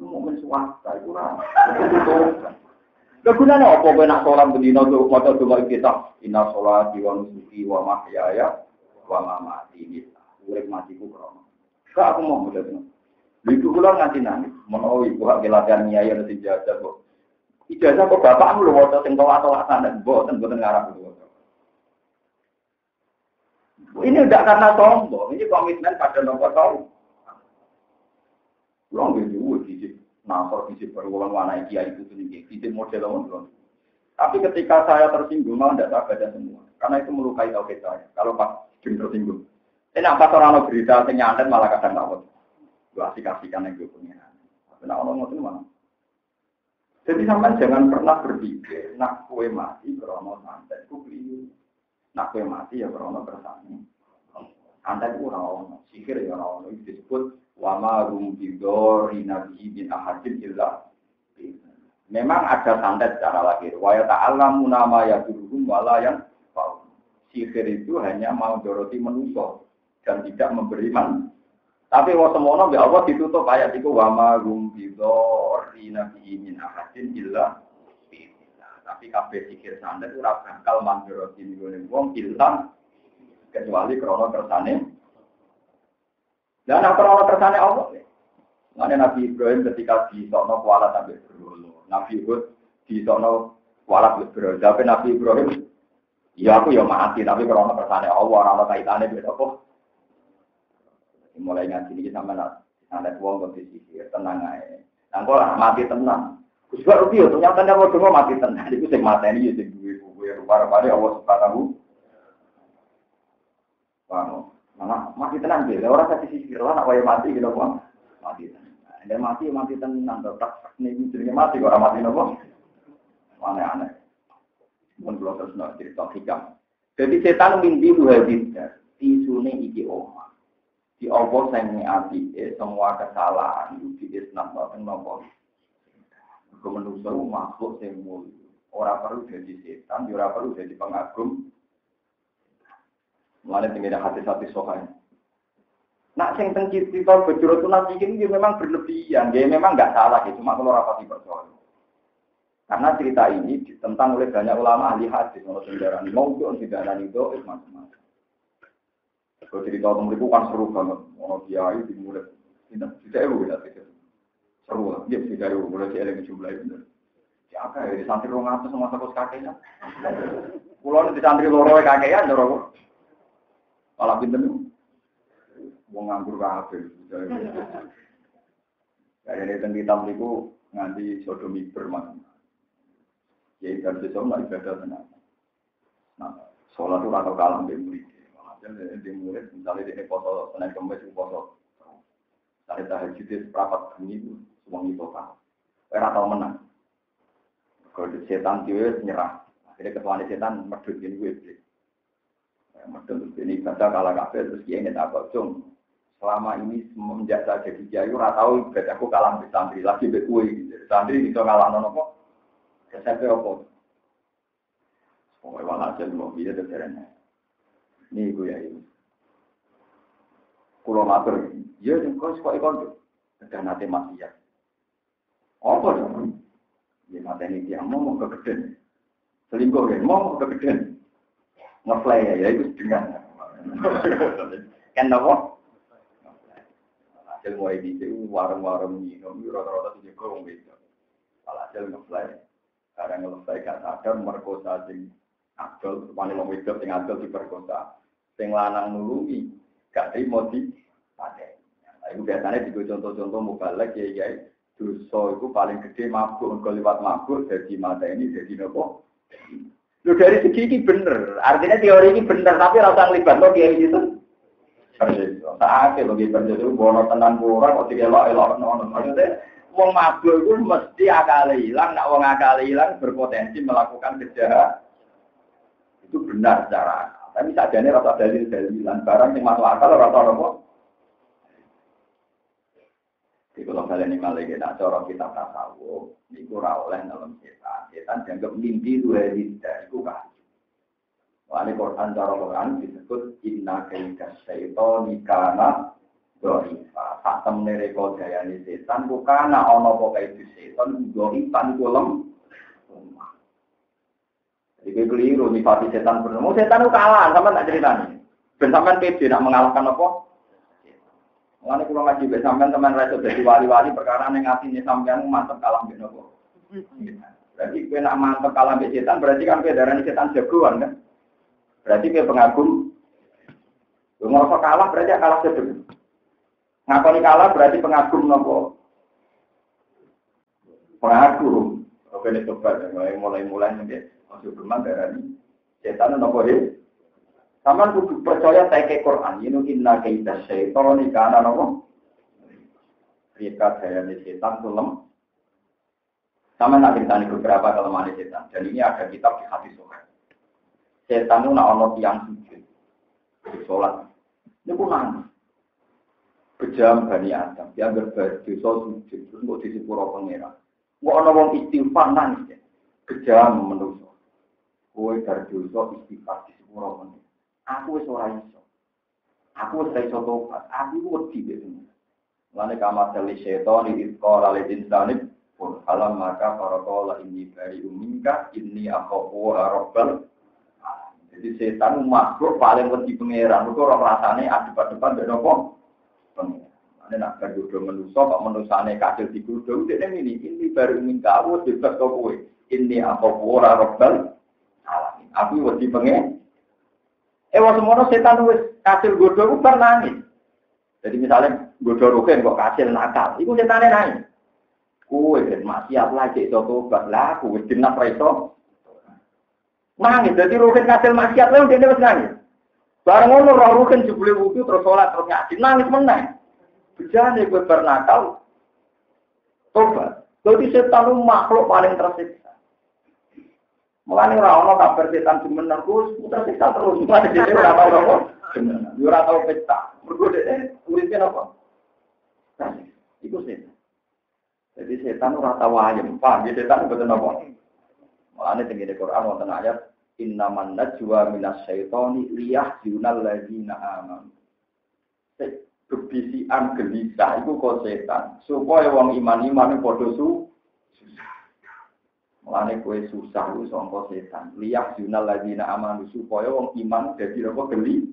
Mau main swasta, itu lah. Kegunaan apa gue nak sholat berdina tuh motor cuma kita inna sholat wa nusuki wa mahyaya wa mati bisa. Urip matiku krono. Kak aku mau mudah Ibu kula nganti nangis, menawa ibu hak latihan nyai ana sing jajal kok. Ijazah kok bapakmu lho waca sing tawat-tawatan dan mboten mboten ngarap lho. Ini tidak karena sombong, ini komitmen pada nomor tahu. Long gitu, di nasor di perwulan warna kiai itu sendiri, di model orang Tapi ketika saya tersinggung, malah tidak saya baca semua, karena itu melukai tauhid saya. Kalau pas jeng tersinggung, ini apa orang berita nyandet malah kadang tahu. Gue asik kasihkan yang gue punya. Nah, orang itu mana? Jadi sampai jangan pernah berpikir, nak kue mati krono santet, ku beli. Nak kue mati ya krono bersani. Anda itu orang sihir ya orang itu disebut wama rumbidori nabi bin ahadin illa. Memang ada santet secara lahir. Wa ya ta'alamu nama ya guruhum wala yang sihir itu hanya mau doroti menuso dan tidak memberi man tapi wa semono ya Allah ditutup ayat itu wa ma rum bidori nabi min ahadin illa Tapi kabeh sikir sandet ora bakal mandoroti nggone wong illa kecuali krono kersane. Dan apa krono kersane Allah? Mana Nabi Ibrahim ketika di Sokno kuala sampai berulu. Nabi Hud di Sokno kuala berulu. Tapi Nabi Ibrahim, ya aku ya mati, tapi krono kersane Allah, orang kaitannya beda kok mulai ngaji ini sama nak ada uang kondisi tenang aja. Nah, kok mati tenang. Juga rugi ya, ternyata dia mau cuma mati tenang. Itu sing mati ini, sing duwe duwe rupa-rupa Allah subhanahu. Wah, mana mati tenang dia. Orang kasih sisir lah, nak mati gitu kok. Mati tenang. Dia mati mati tenang, tetap nih jadi mati orang mati nopo. Aneh-aneh. Mun belum terus cerita hikam. Jadi setan mimpi hadisnya. Isune iki omah di Allah sing api semua kesalahan di Islam boten nopo. Kemenungso makhluk sing mulia. Ora perlu jadi setan, ora perlu jadi pengagum. Mulane tinggal hati-hati sohain. Nak sing teng kita bejuro nanti ini memang berlebihan, dia memang nggak salah, ya. cuma kalau rapati percaya. Karena cerita ini tentang oleh banyak ulama ahli hadis, kalau sejarah mau itu sejarah itu macam-macam. Kalau cerita tentang itu kan seru banget. Ono kiai dimulai. Ini tidak ewu ya Seru lah. Dia tidak ewu. Mulai dia lagi jumlah itu. Ya? Di santri rong atas sama takut kakeknya. Pulau di santri loro kakeknya, dorong. Malah pinter nih. Mau nganggur kafe. Kayak ini tentang hitam itu nganti sodomi bermak. Ya ibadah sesuatu ibadah tenang. Nah, sholat itu atau kalam di murid di murid, misalnya di foto senin kemis foto, misalnya tahajud itu seperempat bunyi itu semua itu kan, era tahu menang. Kalau setan dia nyerah, akhirnya ketuaan setan medut ini gue beli. Medut ini baca kalah kafe terus dia ingin apa cung. Selama ini semenjak saya jadi ora tahu aku kalah di santri lagi bekui. Santri itu kalah nono kok. Kesempet apa? Pokoknya walhasil mau bisa terserahnya. Ini ibu ya ini. Kulo matur, ya kau suka ikon tuh. Dan nanti masih ya. Apa dong? Ya mata ini dia mau mau kegeden. Selingkuh ya, mau mau kegeden. Ngefly ya, ya itu dengan. <laughs> Kan? Hasil mulai di situ warung-warung minum, rata-rata tujuh kurung beda. Hasil ngefly. Karena ngefly gak sadar merkosa sing adol, wani wong wedok sing adol diperkosa sing lanang nulungi gak terima di pakai. Nah, itu biasanya di contoh-contoh mubalek ya ya dosa itu paling gede mabuk kalau lewat mabuk jadi mata ini jadi nopo. Lu dari segi ini bener, artinya teori ini bener tapi rasa ngelibat lo kayak gitu. Saatnya lo gitu jadi bono tenan kurang kok tiga lo elok nono maksudnya Wong mabuk itu mesti akal hilang, nak wong akal hilang berpotensi melakukan kejahatan. Itu benar secara tapi sajane rasa dalil dalilan barang yang masuk akal rasa apa? Jadi kalau kalian ini malah kita cara kita tahu, ini kurang oleh dalam setan. Setan dianggap mimpi itu dari itu kan. Wah ini Quran cara Quran disebut inna kaita syaiton ikana dorifa. Tak temne reko dayani setan bukana ono pokai itu setan dorifan kulem jadi keliru nih pati setan bertemu setan itu kalah sama tak cerita nih. Ben sampean pede nak mengalahkan apa? Mulane kula ngaji mbek teman ra dadi wali-wali perkara ning atine sampean mantep kalah mbek napa? Berarti kowe nak mantep kalah mbek setan berarti kan kowe darani setan jagoan kan? Berarti kowe pengagum. Lu ngerasa kalah berarti kalah sedeng. Ngakoni kalah berarti pengagum napa? Pengagum. Nek coba mulai-mulai nih, masuk berman darani setan napa he? Sama kudu percaya teke Quran. Ini inna kaita syaitan ini karena nopo. Rika saya di setan sulem. Sama nak ceritanya beberapa kelemahan setan. Dan ini ada kitab di hati sholat. Setan itu nak tiang sujud. Di sholat. Ini pun nangis. Bejam Bani Adam. Dia berdosa sujud. Terus mau disepuro pengira. Mau ono wong istighfar nangis. Kejam menurut. Kue dari dosa istighfar disepuro pengira. Aku wis ora iso. Aku wis ora iso tobat. Aku wedi wis. Lane kamar teli setan di qala lil insani pun alam maka para qala ini bari umingka ini akhafu rabbal jadi setan makhluk paling wedi pangeran. Mergo ora rasane adep-adepan mbek napa? Ane nak gaduh manusa kok manusane kasil digudung dene ini ini baru mingka aku kok kowe. Ini akhafu rabbal alamin. Aku pangeran. Eh wong semono setan wis kasil godho ku nangis. Jadi misalnya godho rugen kok kasil nakal, iku setane nangis. Kuwe ben maksiat lagi iso tobat lah, kuwe dinas ra iso. Nangis, jadi rugen kasil maksiat dene wis nangis. Bareng ngono roh rugen jebule wudu terus salat terus ngaji, nangis Bejane kowe bernakal. Tobat. Jadi setan makhluk paling tersiksa. Mulane ora ana kabar setan jemenan Gus, putar siksa terus. Mulane dhewe ora tau apa. Yo ora tau pesta. Mergo uripe apa? Iku setan. Jadi setan ora tau ayem, paham ya setan mboten apa. Mulane teng Quran wonten ayat innaman najwa minas syaitani liyahzunal ladzina amanu. Kebisian gelisah itu kok setan supaya wong iman-iman padha su Mulane kue susah lu sangka setan. Liyah junal ladina amanu supaya wong iman dadi apa geli.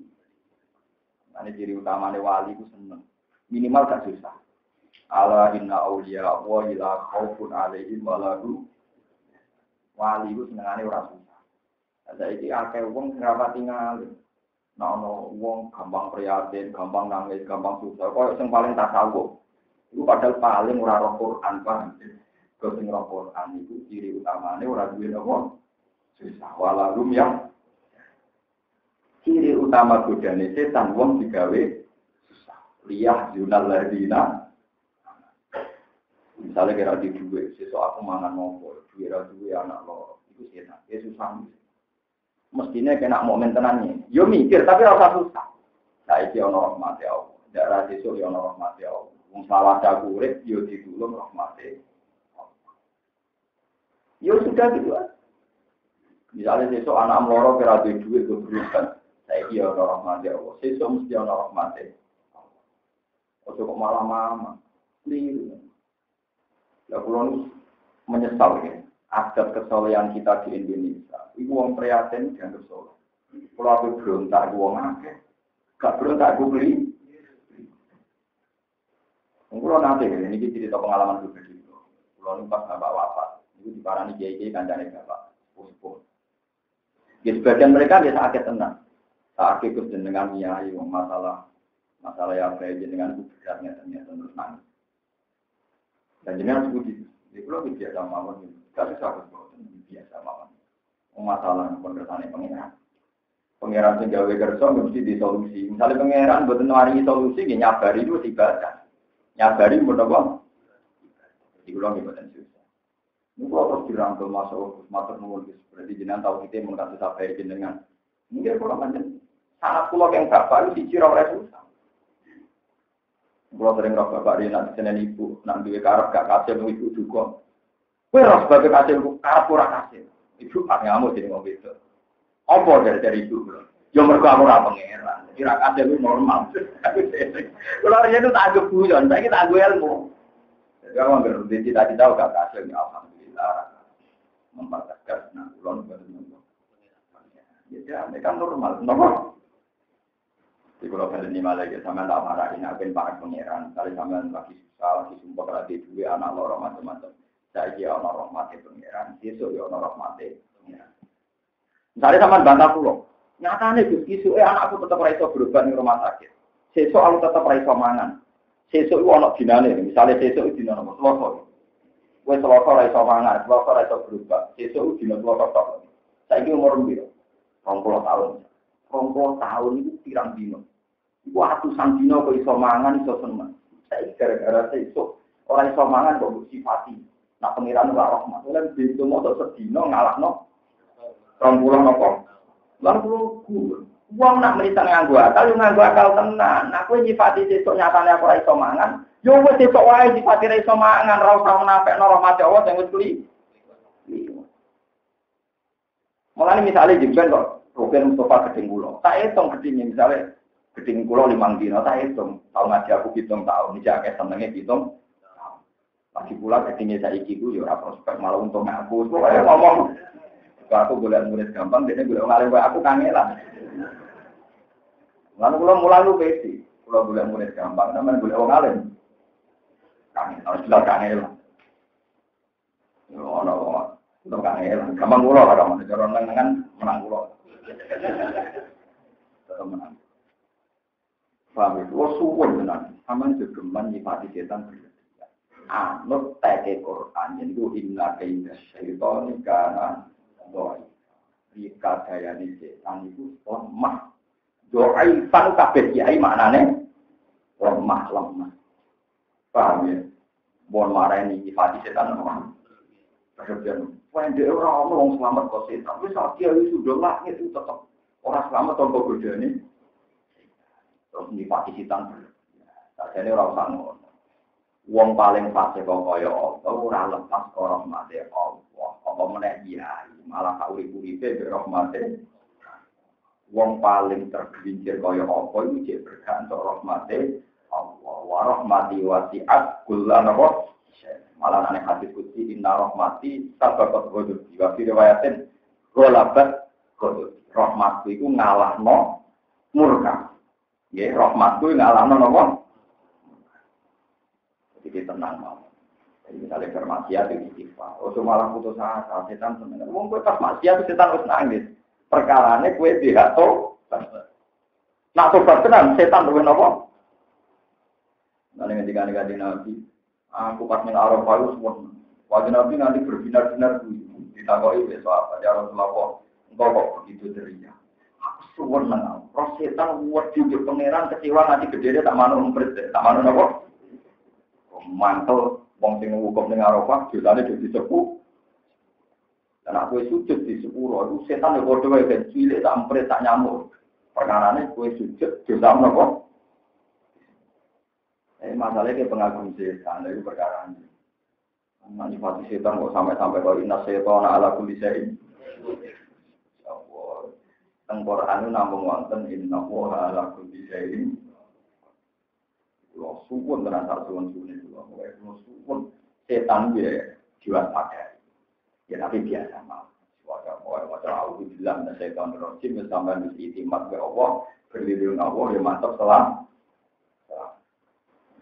Mulane ciri utamane wali ku seneng. Minimal gak susah. Ala inna awliya wa ila khaufun alaihim waladu. Wali ku senengane ora susah. Saiki akeh wong sing rapati ngalih. Nah, ono wong gampang prihatin, gampang nangis, gampang susah. Kok yang paling tasawuf. Itu padahal paling ora roh Quran, paham? Kau sing Quran itu ciri utamanya orang duwe apa? Susah walalum yang ciri utama godane setan wong digawe susah. Liyah junal ladina. Misalnya kira di duwe, sesuk aku mangan nopo, duwe ra duwe anak lo, itu setan. Ya susah. Mestinya kena mau mentenannya. Yo mikir tapi rasa susah. Nah, iki ana rahmat ya Allah. Darah sesuk ya ana rahmat ya Allah. Wong salah urip yo ditulung. Ya sudah gitu aja. Misalnya besok anak meloro kira duit duit gue berikan, saya kira orang rahmat ya Allah. Besok mesti orang rahmat ya. Oh kok malah mama, keliru. Ya kulon menyesal ya. Adat kesolehan kita di Indonesia. Ibu uang prihatin dan kesoleh. Kalau aku berontak, aku uang akeh. Gak berontak, aku beli. Kalau nanti, ini cerita pengalaman pribadi. Kalau pas bapak wafat, itu di parani kiai kiai kancane bapak sepuh Ya sebagian mereka biasa sakit tenang. Sakit itu dengan kiai masalah masalah yang saya dengan itu beratnya ternyata terus nangis. Dan jenengan sebut di pulau biasa itu. Tapi saya biasa mawon. Masalah pengertian pengiran. Pengiran sing gawe kerja mesti disolusi. Misalnya pengiran buat nawarin solusi, ya nyabari itu ibadah. Nyabari buat apa? Di pulau ibadah ini kalau terus dirangkul masuk matur nuwun berarti jenengan tahu kita mengkasih sampai jenengan. Mungkin kalau macam sangat pulau yang bapak itu siji ora susah. Kalau sering roh bapak dia senen ibu, nanti duwe karep gak kasih ibu juga. Kue roh sebagai kasih karep ora kasih. Ibu pak ngamuk jadi mau itu. Apa dari dari ibu? Yo mergo aku ora pangeran. Kira kasih lu normal. Kalau dia itu tak anggap bujon, saya kita anggap ilmu. Jadi aku nggak cita-cita gak kasih, alhamdulillah kita mempertegas nah kulon baru Ya, mereka normal, normal. Di kalau kalian ini malah ya sama tak marah ini akan para pangeran. Kali sama lagi susah, lagi sumpah lagi dua anak loro macam-macam. Saya kira orang rahmati pangeran, besok ya orang rahmati pangeran. Misalnya sama bantah pulau, nyatanya Gus isu eh anakku tetap raiso berubah di rumah sakit. Sesok aku tetap raiso mangan. Sesok itu anak dinane, misalnya sesok itu dinane selasa. Kue selasa raiso mangan, selasa raiso berubah. Sesok itu dinane selasa tok. Saya kira umur berapa? Rong tahun. Rong tahun itu tirang dino. Iku atusan dino kok iso mangan iso seneng. Saya gara-gara sesok orang iso mangan kok sifati. Nak pengiran ora rahmat. Oleh bintu motor sedino ngalahno. Rong nopo? Lalu puluh Uang nak merisa nganggu akal, yo nganggu akal tenan. Nah, kue nyifati sesuk nyatane aku ora iso mangan. Yo wis sesuk wae nyifati ra iso mangan, ra usah menapekno rahmat Allah sing wis kli. Mulane misalnya jemben kok Rukin Mustafa gedeng kula. Tak hitung gedingnya misalnya gedeng kula limang dino, tak hitung. Tahu ngaji aku hitung tahun, ini jaket senengnya hitung. Lagi pula gedingnya saya ikiku, ya prospek malah untung aku. Pokoknya ngomong, kalau aku boleh murid gampang, dia boleh ngalim aku kangelan. Lalu kalau mulai lu besi, kalau boleh murid gampang, namanya boleh orang alim. Kangen, harus jelas kangelan. Yo, ono, untuk kangelan. Gampang kulo lah, kamu cara nengan menang kulo. menang. Paham itu, oh suwun benar. Sama juga menyifati setan. Anut teke Quran, itu inna kaidah syaitan karena doi. Rika daya ini setan itu lemah. Doi pan kabeh kiai maknane lemah lemah. Paham ya? Mohon marah ini nyifati setan lemah. Kemudian, wah dia orang orang selamat kok setan. Tapi saat dia itu sudah langit itu tetap orang selamat tanpa beda ini. Terus nyifati setan. Jadi orang sana. Wong paling fase kok kaya apa ora lepas karo rahmate Allah. Apa meneh kiai malah tak urip-uripe be rahmate. Wong paling tergelincir kaya apa iku cek bergantung rahmate Allah. Wa rahmati wasi'at kullan apa? Malah aneh hadis kutsi inna rahmati sabaqat ghadab. Wa fi riwayatin ghalabat ghadab. Rahmatku iku ngalahno murka. Ya, rahmatku ngalahno napa? Jadi tenang mau. Jadi misalnya bermaksiat itu istighfar. Oh malah putus asa, setan sebenarnya. Wong kowe pas maksiat setan harus nangis. Perkarane kowe tidak tahu. Nak tobat tenan setan luwih napa? Nanti ketika negatif nabi, aku pas min Arafah itu semua. Wajah nabi nanti berbinar-binar ditakoi besok apa? Ya Rasulullah, engkau kok begitu ceria? Aku suwon menang. Roh setan wedi pangeran kecewa nanti gede tak manut tak manut apa? Mantel wong sing hukum ning Arafah dosane dadi sepuh. Dan aku sujud di sepuro, itu setan yang bodoh ya, cilik tak ampret tak nyamuk. Perkarane kue sujud, dosa menapa? Eh masalahnya ke pengagum setan, itu perkara ini. Manifati setan kok sampai-sampai kau inas setan ala kulli syai'in. Ya Allah. Teng Quran namung wonten inna wa ala kulli syai'in Kulo suwun tenan sak suwun suwun kulo. Kulo suwun setan ya diwaspadai. Ya tapi biasa mah. Wadah mau wadah aku bilang dan setan rojim sampai mesti itimat ke Allah berlindung Allah ya mantap selam.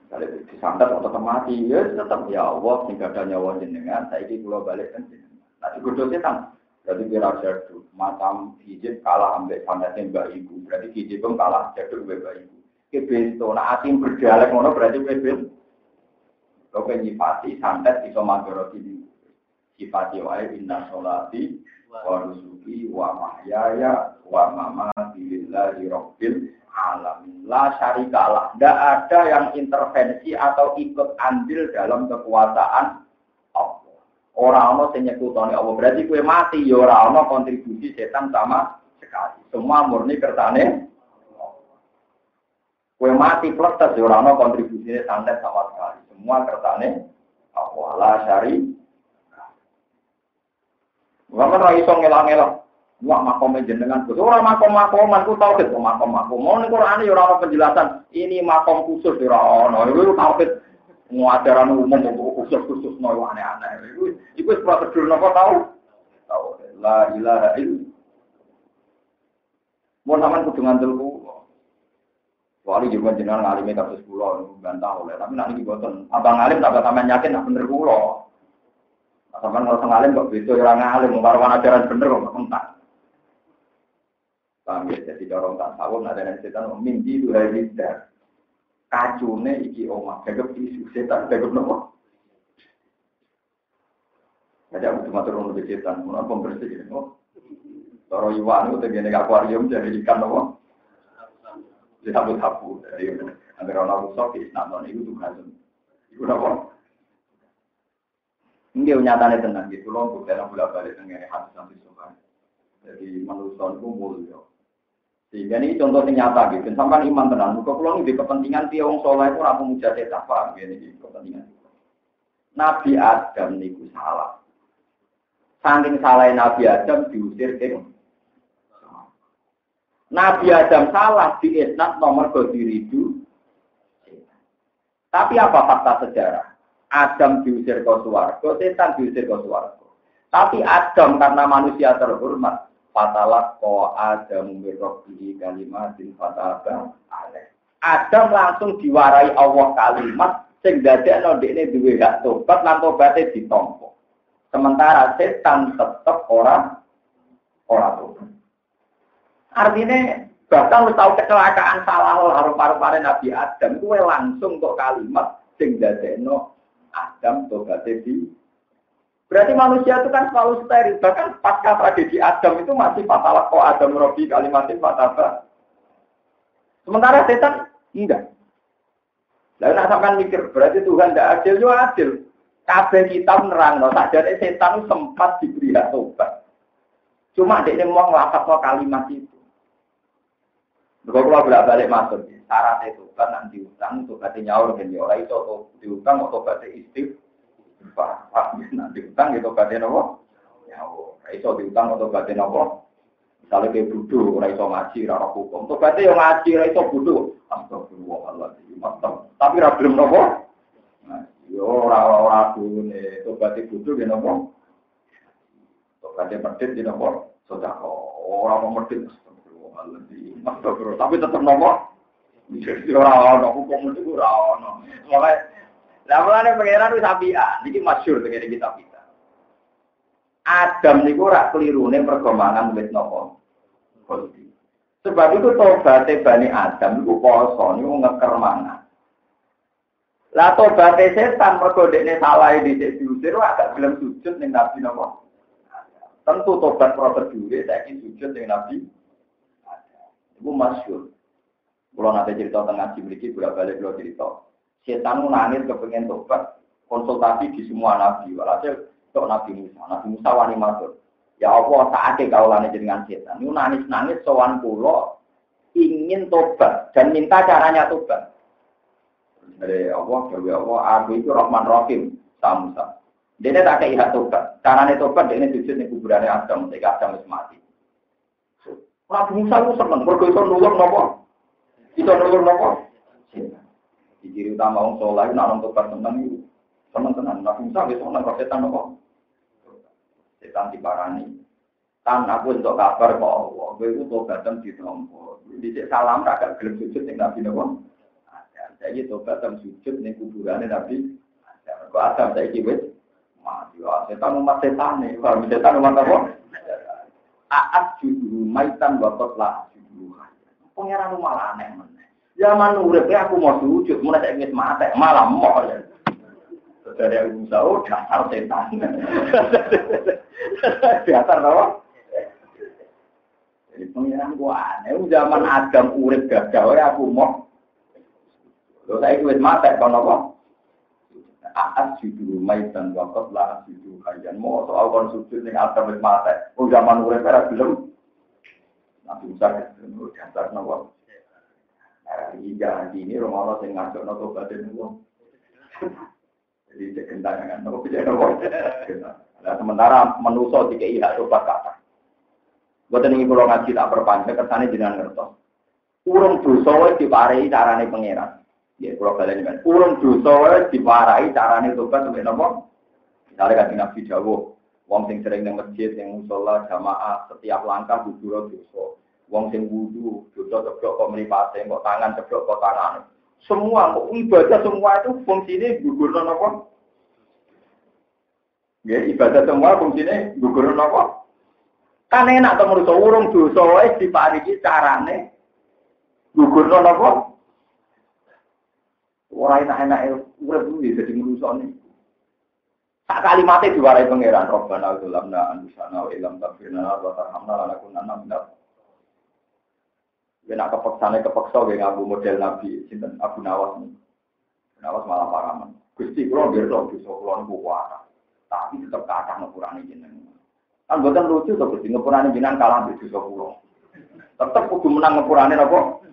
Kalau disantet atau mati, ya tetap ya Allah, sehingga ada nyawa jenengan, saya ini pulau balik kan jenengan. Nanti kudu setan, berarti kira jadu, macam kalah ambil fantasnya mbak ibu, berarti hijab pun kalah jadu mbak ibu kebesto. Nah, asim berdialek ngono berarti kebel. Kau penyifati santet iso madoro ini. Sifati wae inna sholati wa nusuki wa mahyaya wa mamati lillahi rabbil alamin. La syarikalah. Tidak ada yang intervensi atau ikut andil dalam kekuasaan. Orang-orang yang nyekutoni Allah. Berarti kue mati, ya orang-orang kontribusi setan sama sekali. Semua murni kertane Kue mati plus ya orang kontribusinya santet sama sekali. Semua kertane awala syari. Bukan ra iso ngelang-elang. Wah makom jenengan khusus. Orang makom makoman ku tau gitu makom makom. Mau nih Quran ya orang penjelasan. Ini makom khusus ya orang. Itu tau gitu. Muadaran umum khusus khusus no aneh-aneh. Itu itu prosedur nopo tahu. Tahu. La ilaha illallah. Mau sampean kudu ngandel Kecuali juga jenengan ngalimi kasus pulau, bantah oleh. Tapi nanti boten. Abang alim tak sampean yakin nak bener pulau. Sampean kalau ngalim kok bisa orang ngalim, mengkaruan ajaran bener kok entak. Paham ya? Jadi dorong tak tahu, ada yang setan mimpi itu dari dar. Kacune iki omah, gagap isu setan, gagap nopo. Jadi aku cuma turun lebih setan, mau pembersih gitu. Toro iwan itu tegene akuarium jadi ikan nopo disapu-sapu dari agar orang usok di islam itu tuh kan itu apa? Ini nyatanya tenang. Gitu loh untuk dalam bola balik hadis nanti sopan. Jadi manusia itu mulia. Sehingga ini contoh yang nyata gitu. Sampai iman tenang. Muka pulang di kepentingan tiang soleh itu aku muja cetak paham ini kepentingan. Nabi Adam niku salah. Saking salah Nabi Adam diusir ke Nabi Adam salah di isnat nomor diridu. Tapi apa fakta sejarah? Adam diusir ke suarga, setan diusir ke suarga. Tapi Adam karena manusia terhormat, fatalah ko Adam mirrobihi kalimatin fataba Adam langsung diwarai Allah kalimat sing dadekno dekne duwe hak tobat lan tobaté ditampa. Sementara setan tetep ora ora tobat. Artinya bahkan lu tahu kecelakaan salah harus paru-paru Nabi Adam, gue langsung kok kalimat sing dadekno Adam tobaté di Berarti manusia itu kan selalu steril. Bahkan pasca tragedi Adam itu masih fatal kok Adam Robi kalimatin fataba. Sementara setan enggak. Lalu nak mikir, berarti Tuhan tidak adil, juga adil. Kabeh kita menerang, saja setan sempat diberi tobat. Cuma dia mau ngelafat kalimat itu. Kalau kalau bolak balik masuk, syarat itu kan nanti utang, untuk hati nyaur dan ya orang itu diutang atau hati istif, pak, nanti utang itu hati nopo, nyaur, itu diutang atau hati nopo, misalnya kayak budu, orang itu ngaji, rara hukum, hati yang ngaji, orang itu budu, astagfirullahaladzim, tapi rara belum nopo, yo rara rara nih, hati budu, dia nopo, hati medit, dia nopo, sudah orang mau medit, tapi tetap nomor. Jadi orang orang hukum itu orang orang. Makanya, lah mulane pangeran wis apian. Iki masyhur dengan kita kita. Adam niku ora kelirune perkembangan wit napa. Sebab itu tobaté Bani Adam niku poso niku ngeker mangan. Lah tobaté setan mergo dekne salah dhisik diusir agak gelem sujud ning Nabi napa. Tentu tobat prosedure saiki sujud ning Nabi itu masyur. Kalau nanti cerita tengah ngaji memiliki berapa balik kalau cerita. Setan nangis kepengen tobat, konsultasi di semua nabi. Walhasil untuk Nabi Musa. Nabi Musa wani masuk. Ya Allah, saatnya kau lani dengan setan. Ini nangis-nangis sowan pulau ingin tobat dan minta caranya tobat. Dari Allah, dari Allah, aku itu Rahman Rahim, Musa. Dia tak kayak tobat. Caranya tobat, dia ini sujud di kuburannya Adam, ketika Adam mati. Nabi Musa itu seneng, mergo iso nulung napa? Iso nulung? Di ciri utama wong saleh nek nang tobat seneng itu seneng tenan. Nabi Musa wis seneng kok setan napa? Setan diparani. Tan aku untuk kabar kok Allah, kowe iku tobatan ditampa. Dhisik salam tak gak gelem sujud ning Nabi napa? Ada. Saiki tobatan sujud ning kuburane Nabi. Ada. Kok Adam saiki wis mati. Setan umat setan nih, setan umat apa? Aat judul maitan batot lah judul. Pengiran malah aneh mana. Zaman urip ya aku mau sujud, mulai saya ingin mati, malah mau ya. Dari aku tahu dasar setan. <laughs> Dasar apa? Jadi pengiran gua aneh. Zaman Adam urip ya aku mau. Lo saya ingin mati, kalau apa? Aat judul maitan batot lah judul kajian mau soal kon sujud ning adam wis mate. Oh zaman urip ora belum. Nabi Musa itu dasar nopo. Iya, ini Romawi sing ngajak nopo badan nopo. Jadi sekentangan kan nopo bisa nopo. Nah, sementara menuso tiga iya coba kata. Buat ini kalau ngaji tak perpanjang, kesannya jenengan ngertos. Urung dosa wis diparai carane pangeran. Ya, kalau kalian kan, urung dosa wis diparai carane tobat sampai nopo. Misalnya kan Nabi Jawa, wong sing sering nang masjid, yang musola, jamaah, setiap langkah bubur dosa. Wong sing wudu, dosa ceblok kok mripate, kok tangan ceblok kok tangan. Semua kok ibadah semua itu fungsinya gugurno napa? Ya ibadah semua fungsinya gugurno napa? Kan enak to menurut urung dosa wae dipariki carane gugurno napa? Ora enak-enak urip kuwi dadi ngrusone. Tak kalimatnya diwarai pangeran Robbana ulamna anusana wa ilam tafirna wa tarhamna lanakunanna minal Ya nak kepeksane kepeksa nggih ngaku model Nabi sinten Abu Nawas. Nawas malah paraman. Gusti kula nggih tok dosa kula niku kuat. Tapi tetep kathah ngepurane jenengan. Kan boten lucu to Gusti ngepurane jenengan kalah mbek kula. Tetep kudu menang ngepurane napa?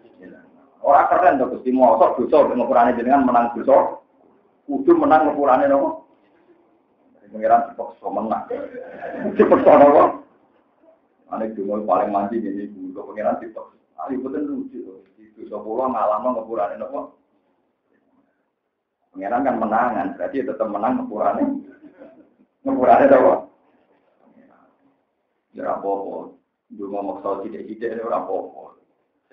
Ora keren to Gusti mosok dosa ngepurane jenengan menang dosa. Kudu menang ngepurane napa? Pengiran dipaksa menang. Dipaksa napa? Ane dulu paling mandi ini dulu pengiran dipaksa. Ali betul lucu. Itu sepuluh malam ngepurane nopo. Pengiran kan menangan, berarti tetap menang ngepurane. Ngepurane nopo. Ya. Dulu ngomong soal tidak-tidak ini apa-apa.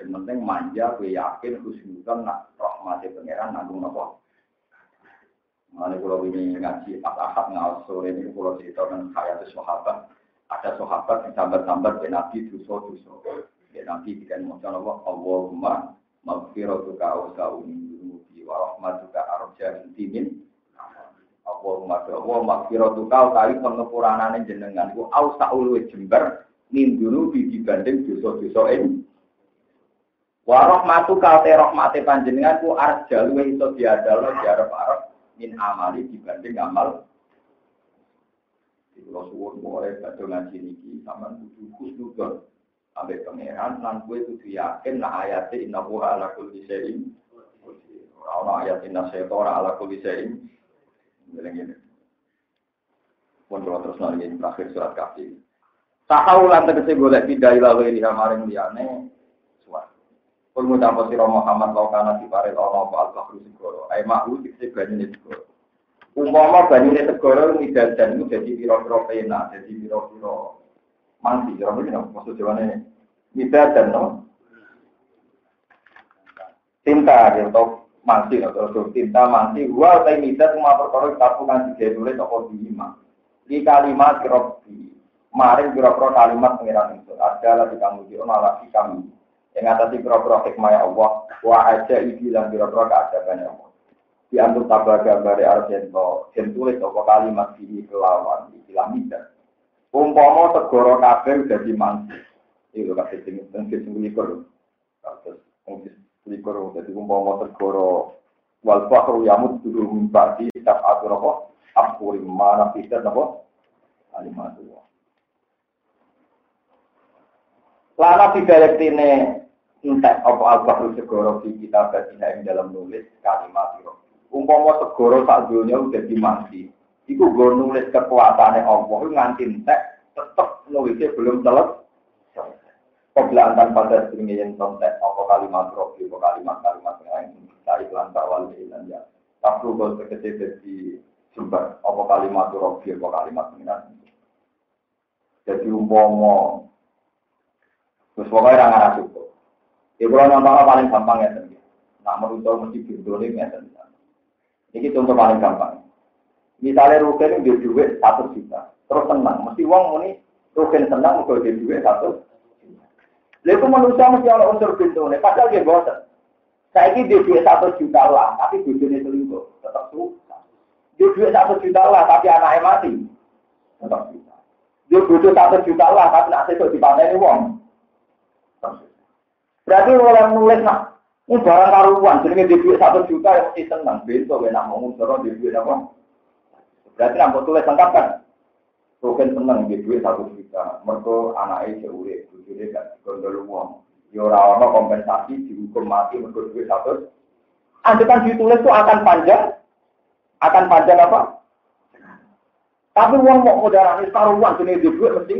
Yang penting manja, gue yakin, khusnudan, nak rahmati pengiran, nanggung nopo. Mana kalau ini ngaji pas ahad ngawas sore ini kalau cerita dengan hayat sahabat, ada sahabat yang sambat-sambat Nabi dosa-dosa. Ya nanti jika maca Allah Allahumma maghfiratuka awsa'u min dunubi wa rahmatuka arja intimin Allahumma Allah maghfiratuka utawi pengepuranane jenengan. Ku awsa'u luwih jember min dunubi dibanding dosa-dosa ini Wa rahmatuka te rahmate panjenengan ku arja luwih iso diadalo diarep-arep min amali dibanding amal. Kalau suwun boleh baca ngaji niki, sama kudu khusnudon sampai pangeran lan kue kudu yakin nah ayat inna huwa ala kulli syai'in ora ayat inna syaitana ala kulli syai'in. Ngene. Pun kalau terus lagi terakhir surat kafir tahu lan tegese golek tidak ila wiri maring liyane pun ngucap sira Muhammad kau kana dipare ana apa al-bahru segoro ai mahu dikse banyune segoro umpama banyune segoro midadan dadi pira-pira pena dadi pira-pira mandi, ya ini maksud jawabannya Mida dan no. Tinta, ya, atau mandi, atau tinta mandi. Gua utai mida cuma perkara kapu tiga tulis atau lima. Di kalimat kirobi, maring kira-kira kalimat pengiran itu. Ada lagi kamu di lagi kami. Yang atas kira-kira hikmah ya Allah, wa aja iki dan kira-kira keadaban ya Allah. Di antur tabaga dari arjento, dan tulis apa kalimat ini kelawan, istilah mida. Umpama segoro kafir jadi mandi. Itu kasih mungkin sing likur. Kasus mungkin likur jadi umpama segoro wal fakru yamut dulu mimpa di tak atur apa? Apuri mana kita apa? Alimatu. Lana tidak ini entek apa al-bahru segoro di kita batina yang dalam nulis kalimat itu. Umpama segoro sak dunia udah dimandi. Iku gue nulis kekuatannya Allah nganti entek tetep nulisnya belum selesai. Kobla antan pada seringnya yang kontek, apa kalimat rofi, apa kalimat-kalimat yang lain, kita iklan kawal dan ya. Tapi kalau sekecil jadi sumber, apa kalimat rofi, apa kalimat minat. Jadi umpomo, terus pokoknya orang arah cukup. Ya kalau nonton paling gampang ya, tentu. Nak merusak mesti bintoli ya, tentu. Ini contoh paling gampang. Misalnya Rukin dia duit satu juta, terus tenang. Mesti uang ini Rukin senang, kalau dia duit satu Lalu manusia mesti ada unsur pintu padahal dia bosan. Saya ini dia duit satu juta lah, tapi bujurnya selingkuh, tetap susah. Dia duit satu juta lah, tapi anaknya mati, tetap susah. Dia butuh satu juta lah, tapi nanti itu dipanen uang. Berarti orang nulis nak, ini barang karuan, jadi dia duit satu juta yang mesti senang. Besok, enak mau unsur dia duit apa? Berarti nampak tulis lengkap kan? Rukin seneng di duit satu juta, mereka anaknya seurek, bujurnya gak digondol uang. Ya orang kompensasi dihukum mati mereka duit satu. Anjutan ditulis itu akan panjang, akan panjang apa? Tapi uang mau modal ini uang jenis di duit mesti.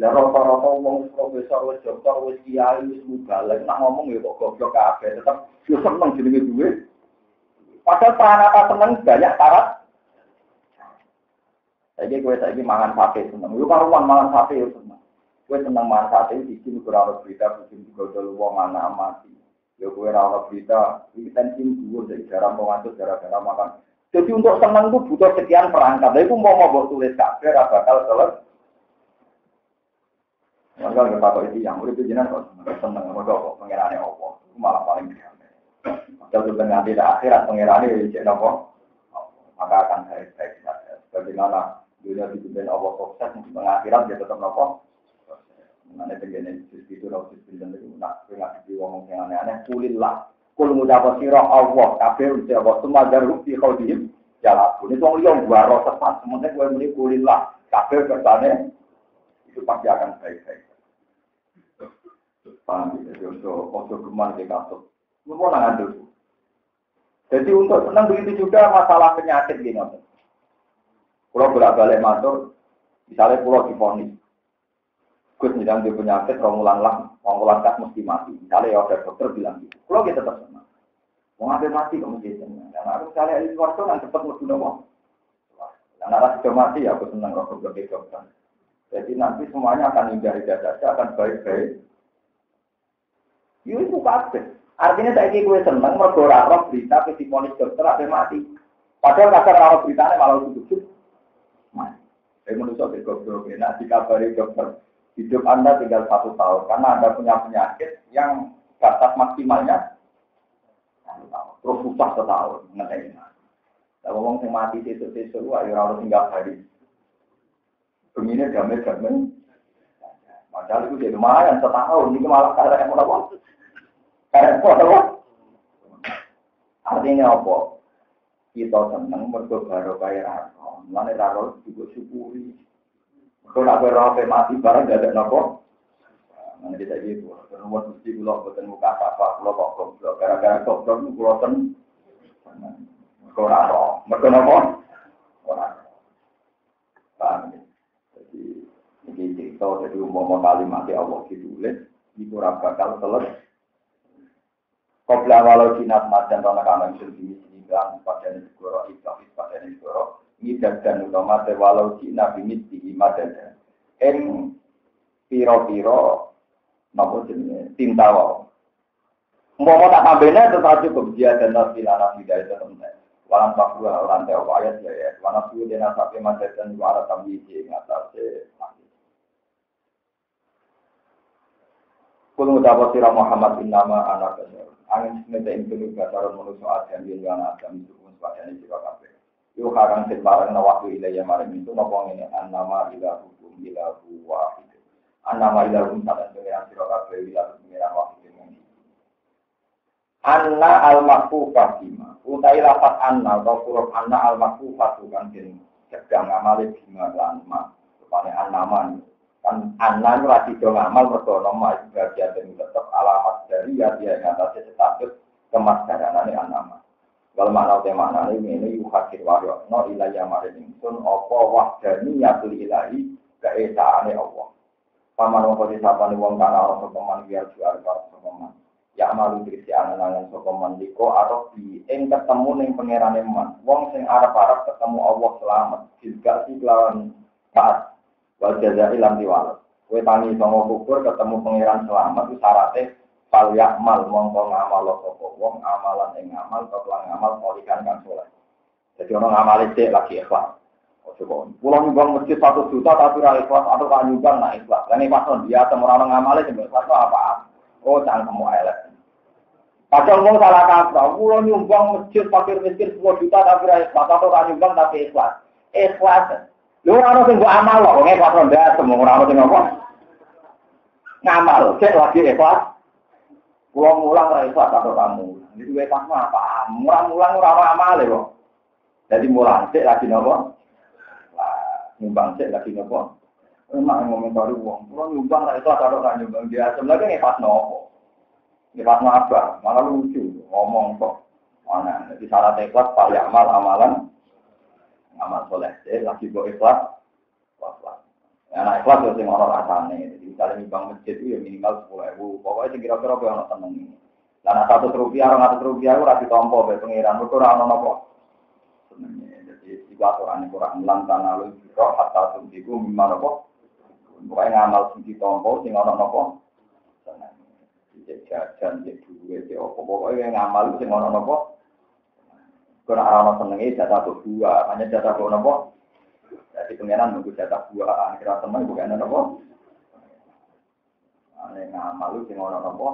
Ya rata-rata uang profesor, wis dokter, wis kiai, wis mubalek, nak ngomong ya kok goblok kabeh, tetap yo seneng jenis duit. Padahal peranata seneng banyak syarat Saiki kowe saiki mangan sate seneng. Yo karuan mangan sate yo seneng. Kue seneng manfaat itu sisi kurang berita, bikin juga dulu wong mana mati. Ya kue rawat berita, ini tensi dua dari jarang pengatur gara-gara makan. Jadi untuk seneng itu butuh sekian perangkat. Tapi mau mau tulis kafe, bakal selesai. Maka nggak tahu itu yang udah jenengan kok seneng sama kok pengirane opo, malah paling keren. Kalau dengan tidak akhirat pengirane ya jadi nopo, maka akan baik-baik saja. Bagaimana dunia dipimpin Allah sukses, pengakhirat dia tetap nopo. Mengenai begini, itu harus dipimpin itu nak nggak di ngomong yang aneh-aneh. Kulillah, kul mudapa sirah Allah, kabeh usia Allah, semua jarum di kau diem. Jalan pun itu orang yang gua roh tepat, sementara gue muni kulillah, kabeh kersane itu pasti akan baik-baik. Paham ya? Jadi ojo ojo ke kasut. Nangan Jadi untuk senang begitu juga masalah penyakit gini. Kalau bolak balik matur, misalnya pulau difonis, Gus misalnya di penyakit romulan lah, romulan kas mesti mati. Misalnya ya ada dokter bilang gitu. Kalau kita tetap senang. Mau ngambil mati kok mesti senang. Aku misalnya ini waktu yang cepat mau guna mau. Dan arah sudah mati ya aku senang kalau berbeda dokter. Jadi nanti semuanya akan indah-indah saja, akan baik-baik. Yo itu kabeh. Artinya saya gue seneng mergo ora roh berita polis dokter ape mati. Padahal kasar ora beritane malah tutup. Mati. Saya manusia ke goblok nah dikabari dokter hidup Anda tinggal satu tahun karena Anda punya penyakit yang batas maksimalnya. Terus susah setahun ngeteni. Lah wong sing mati sesuk-sesuk ayo ora tinggal hari. Begini damai-damai. Padahal itu jadi lumayan setahun, ini malah karena yang mau Artinya apa? Kita seneng mergo baru kaya raro. Mulane raro juga syukuri. Kalau nak berapa mati barang gak ada nopo. Mana kita gitu. Terus mesti kula boten muka apa kula kok goblok. Gara-gara goblok kula ten. Mergo raro. Mergo nopo? Ora. Paham ya? Ini cerita jadi umum kalimat Allah ditulis. Itu bakal selesai. Kobra walau jinat madan tanah kanan sendiri sini bilang pada negoro iblis pada negoro ngidat dan utama walau jinat bimit di madan. En piro piro nopo tinta wau mau tak tambahnya tetap cukup. Dia dan nabi lana tidak itu temen walang lantai apa ayat ya ya walang suhu dena sapi dan wala tambi di ngatasé Kulo dapat sirah Muhammad bin nama anak angin semeta ing telu gataron manusa adam yang adam itu pun sepadane sira kabeh. Yo karang sing bareng na waktu ilaya maring itu napa ngene? Annama ila hukum ila wahid. Annama ila hukum pengiran sira kabeh ila pengiran wahid Anna al makfufah bima utai lafat anna atau huruf anna al makfufah bukan den sedang ngamale bima lan ma rupane annaman kan anak lagi dong amal mergo nama bagian dan tetap alamat dari ya dia yang atas status kemasdaran ini anama. Kalau makna utai makna ini ini yuhakir wario no ilayah marin ingsun opo wahdani ya ilahi keesaan Allah. Paman opo disapani wong kana orang sopeman biar jual karo sopeman ya malu dirisi angan-angan sopeman liko atau di ing ketemu ning pangeran man. Wong sing arep-arep ketemu Allah selamat juga si lawan taat wal jazai lam diwalat. Kue tangi songo kubur ketemu pangeran selamat itu syaratnya fal yakmal mongko ngamal sapa wong amalan ing ngamal lan ngamal polikan kan soleh. Jadi orang ngamal itu lagi ikhlas. Kok. Pulang nyumbang masjid satu juta tapi ra ikhlas atau kan nyumbang nak ikhlas. Lan ikhlas dia temu orang ngamal itu ikhlas apa? Oh, jangan kamu elek. Padahal mau salah kaprah, pulau nyumbang masjid fakir miskin 10 juta tapi ra ikhlas atau kan nyumbang tapi ikhlas. Ikhlas Lu ora ono sing mbok amal kok, ngene pas ronda semua ora ono sing apa. Ngamal, cek lagi ikhlas. Kulo mulang ora ikhlas atau kamu. Itu wae pas apa? Mulang-mulang ora ono amal kok. Jadi mulang cek lagi nopo? Nyumbang cek lagi nopo? Memang ngomentari uang. Kulo nyumbang ora ikhlas atau kan nyumbang dia sebenarnya ngepas nopo. Ngepas apa? Malah lucu ngomong kok. Mana? Jadi syarat ikhlas pak amal amalan amal soleh deh lagi buat ikhlas ya nah ikhlas itu orang rasane. Jadi misalnya nyumbang masjid itu ya minimal sepuluh ribu. Pokoknya sih kira-kira gue orang seneng ini. Nah satu rupiah orang satu rupiah itu rasi tompo be pengiran. Itu orang nopo. Senengnya. Jadi jika aturan kurang. Lantan lalu biro hatta tumpiku mimma nopo. Pokoknya ngamal sing ditompo, sing ono nopo. Seneng. Cek jajan, cek duwe, cek apa. Pokoknya ngamal sing ono nopo. Karena orang senengnya jatah berdua, hanya jatah berdua nopo. Jadi pengiran nunggu jatah dua, akhirnya teman bukan nopo. Ane ngamal sing ono nopo.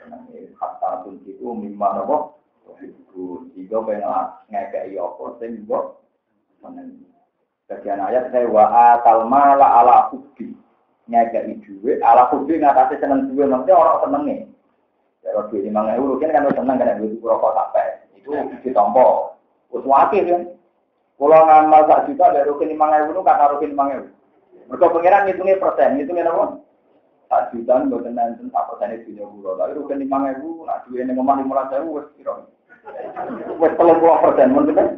Senengnya kata kunci itu mimma nopo. Ibu, jika pengen ngekei apa, sing juga seneng. Bagian ayat saya wa atal mala ala hubbi. Ngekei duit, ala hubbi ngatasi seneng duit, maksudnya orang seneng nih. Kalau duit lima euro, kan kan seneng kan duit rokok sampai. Itu ditompo. Terus wakil kan. Kalau ngamal sak juta dari rukin lima euro, kata rukin lima euro. Mereka pengiran ngitungnya persen, ngitungnya apa? Sak juta, nggak tenang, tak persen itu punya pulau. Tapi rukin lima euro, nak duit yang ngomong lima ratus euro, wes kira. Wes telur persen, mungkin kan?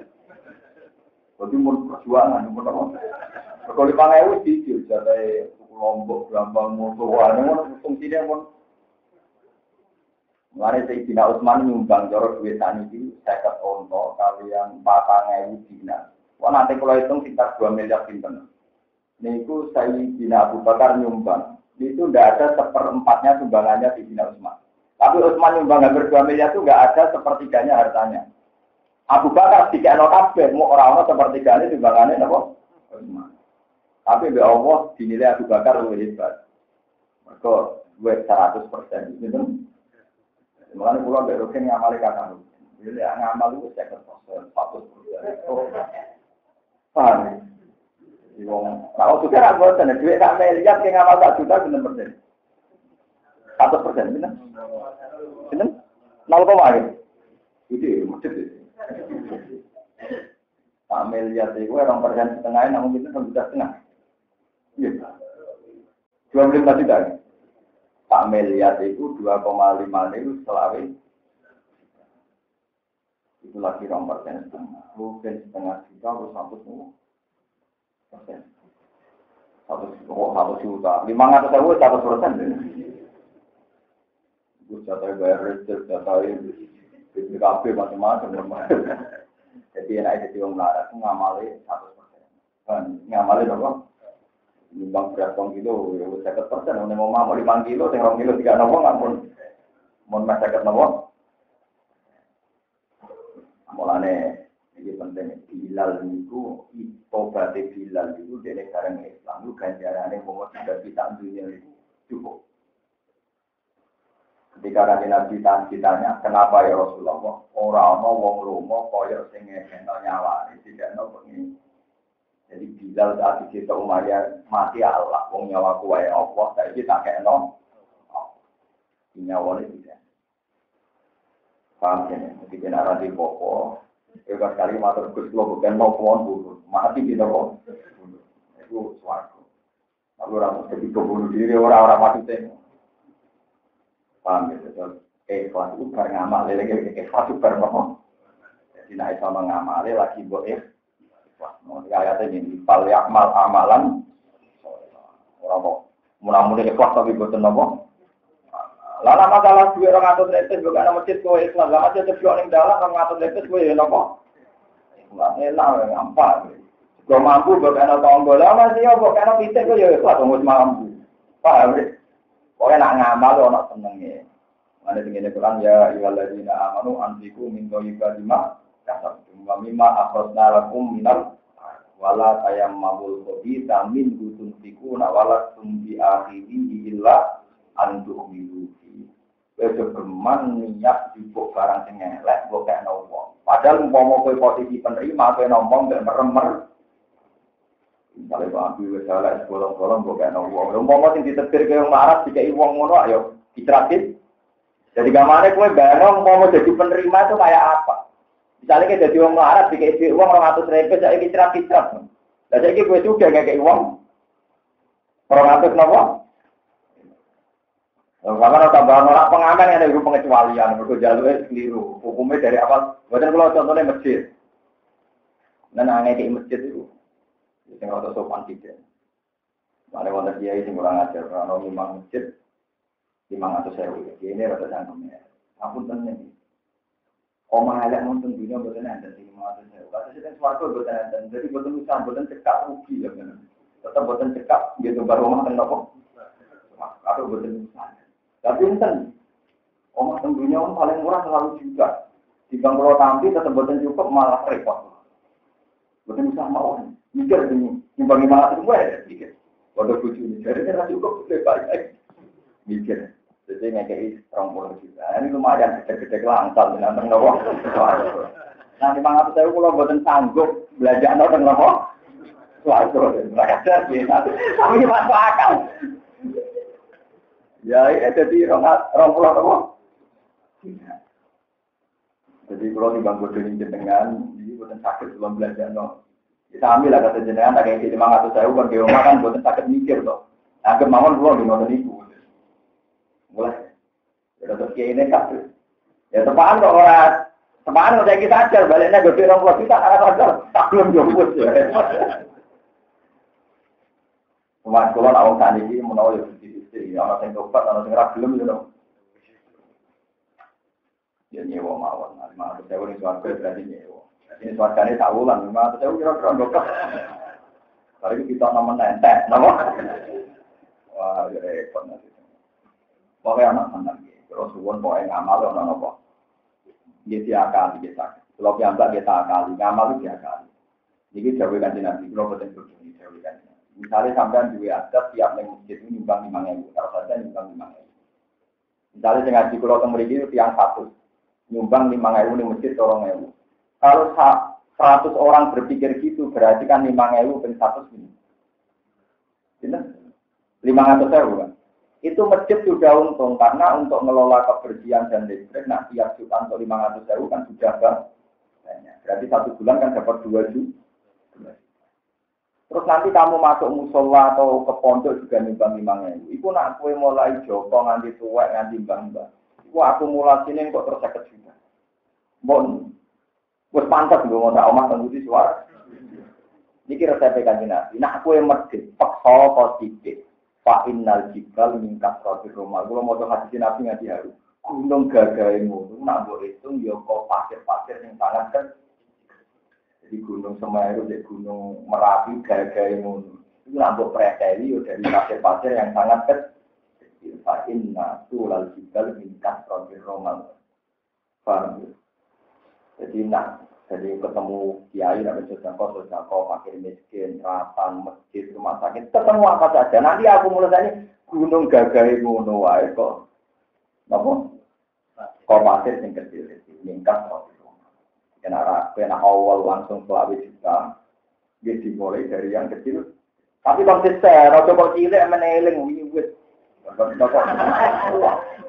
Jadi mau perjuangan, mau apa? Kalau lima euro sih, jadi lombok, gampang, mau tuan, mau fungsinya mau. Mulai Sayyidina Utsman nyumbang joro duit tani itu seket onto kalian patang ewu dina. Wah nanti kalau hitung sekitar dua miliar pinten. Niku Sayyidina Abu Bakar nyumbang. Itu tidak ada seperempatnya sumbangannya Sayyidina Utsman. Tapi Utsman nyumbang hampir dua miliar itu nggak ada sepertiganya hartanya. Abu Bakar tiga no kabeh, mau orang-orang sepertiganya sumbangannya apa? Utsman. Tapi be Allah dinilai Abu Bakar lebih hebat. Gue 100 persen. Gitu. Mulanya pulau dari Rukin ngamali kata Jadi ngamal itu saya kertas satu Paham? Wong, nah waktu kira aku sana duit tak melihat yang ngamal tak juta bener persen. Satu persen, bener? Bener? Nol koma ya? Itu itu. Tak melihat itu orang persen setengah, namun itu kan sudah setengah. Iya. Dua puluh lima juta. Pak Meliat itu 2,5 itu selawe. Itu lagi rong persen setengah. Mungkin setengah juta atau satu persen. Satu, oh, satu juta. Lima ratus ribu satu persen. Itu jatah bayar listrik, jatah BPKB macam-macam. Jadi enak jadi orang melarat ngamali satu persen. Ngamali berapa? Nimbang berat kong kilo, ya seket persen. Ini mau mau lima kilo, tinggal kilo tiga nopo nggak pun. Mau mas seket nopo. Mulane ini penting. Bilal itu, obat Bilal itu dari sekarang Islam itu ganjarannya mau tidak kita dunia itu cukup. Ketika nanti Nabi ditanya, kenapa ya Rasulullah? Orang mau wong lomo koyo sing ngekeno nyawa, tidak nopo ini. Jadi Bilal saat di situ Umayyah mati Allah, wong nyawa kuwe Allah, saya kita kayak no, nyawa ini tidak. Paham ya? Jadi kena rati popo, itu sekali matur gus lo bukan mau pohon bunuh, mati di nopo, itu suatu. Lalu orang jadi kebunuh diri orang-orang mati tengok. Paham ya? Jadi ikhlas itu bar ngamal, lagi ikhlas itu bar Jadi naik sama ngamal, lagi buat Ayatnya ini, fal yakmal amalan. Orang mudah-mudahan ikhlas tapi buatan nopo. Lala masalah dua orang atas letes bukan nama masjid kau ikhlas. Lama masjid terjual yang dalam orang atas letes kau ya nopo. Ikhlas enak gampang. Kau mampu bukan nama tonggol. Lama sih ya bukan nama pitik kau ya ikhlas. Tunggu mampu. Paham ya? Pokoknya nak ngamal lo nak senengnya. Mana tinggal Quran ya iwaladina amanu antiku min ibadima kasab. Wa mimma akhrajna lakum minal wala tayammamul khabitha min gutun fikuna wala tumbi akhiri illa antuk miluki. Wes geman niat jupuk barang sing elek mbok kek nopo. Padahal umpama kowe posisi penerima kowe ngomong gak meremer. Misalnya Pak Abi wis elek bolong-bolong mbok kek nopo. Umpama sing ditetir wong larat dikai wong ngono ayo diceratit. Jadi gamane kowe bareng mau jadi penerima itu kayak apa? Misalnya kita jadi uang melarat, dikasih uang orang atas ribu, saya ini cerah cerah. Dan saya ini gue juga nggak kayak uang. Orang atas nopo. Karena tambahan orang pengamen yang ada pengecualian, berikut jalurnya keliru. Hukumnya dari awal, bukan kalau contohnya masjid. Dan aneh di masjid itu, itu nggak tahu sopan tidak. Mana wonder dia itu kurang ajar, kalau imam masjid, imam atau sewu, ini rata cangkemnya. Ampun tenang. Omah elek nonton dunia buatan enten sing mau ada saya. Kan suatu buatan enten. Jadi buatan usah buatan cekak rugi ya kan. Tetap boten cekap, gitu baru rumah teng nopo. Atau boten Tapi enten, omah teng dunia om paling murah selalu juga. Di kalau tampil tetap boten cukup malah repot. Boten bisa mau. Mikir ini, nyumbang lima ratus semua ya, mikir. Waduh bucu ini, jadi kan cukup, lebih baik. Mikir. Jadi ngekei orang puluh juta. Ini lumayan gede-gede langsal dengan teng nopo. Nah, lima ratus saya kalau boten sanggup belajar nopo teng nopo. Suatu, belajar sih. Tapi masuk akal. Ya, ya jadi orang pulau apa? Jadi kalau di bangku dunia jenengan, ini bukan sakit belum belajar no. Kita ambil lah kata jenengan, tak kayak lima ratus saya bukan di rumah kan bukan sakit mikir toh. Nah, kemauan belum di nonton ibu. Mulai. Ya terus ini kasus. Ya tepaan kok orang, tepaan saya kita baliknya gede orang pulau kita karena ajar, tak belum jemput ya. Mas kula nak wong saniki menawa yo istri, ana sing tobat, ana sing ra gelem yo. Ya nyewa mawon, lima ratus sewu ini suarga berarti nyewa. Ini suarganya tak ulang, lima ratus sewu kira-kira dokter. Kita nama nentek, nama? Wah, ya repot nanti. Pokoknya anak senang, terus suwon pokoknya ngamal, orang apa? Dia diakali, dia sakit. Kalau piambak dia tak akali, ngamal itu diakali. Ini jauh kan nabi, kalau betul betul jauh kan. Misalnya sampean juga ada tiap yang masjid ini nyumbang lima ribu, kalau saja nyumbang lima ribu. Misalnya dengan di pulau temui itu tiang satu, nyumbang lima ribu di masjid orang ribu. Kalau seratus orang berpikir gitu, berarti kan lima ribu per satu ini. Lima ratus ribu kan. Itu masjid sudah untung karena untuk mengelola kebersihan dan listrik, nah tiap juta untuk lima ratus ribu kan sudah banyak. Berarti satu bulan kan dapat dua juta. Terus nanti kamu masuk musola atau ke pondok juga nimbang nimbang itu. Iku nak kue mulai joko nganti tua nganti bang bang. Iku akumulasi ini kok terus sakit juga. Bon, gue pantas gue mau tak omah di suara. Ini kira saya pegang nabi. Nak kue medit, pakso positif. Pak Innal Jibal mingkat roti rumah. Gue mau hadis nabi ngaji. Gunung gagai mulu, nak boleh hitung, kok pasir-pasir yang sangat kan di Gunung Semeru, di Gunung Merapi, gara-gara ngono. Itu nambah preteli dari pasir-pasir yang sangat kecil. Fa'in nasu lal jibal minkas rohir romal. Paham ya? Jadi nak, jadi ketemu kiai, ada sodako, sodako, fakir miskin, ratan, masjid, rumah sakit, ketemu apa saja. Nanti aku mulai gunung gagai ngono wae kok. Napa? Kok pasir yang kecil, minkas rohir Kena kena awal langsung selawi juta, dia dimulai dari yang kecil. Tapi konsisten, rada kok cilik meneling wiwit.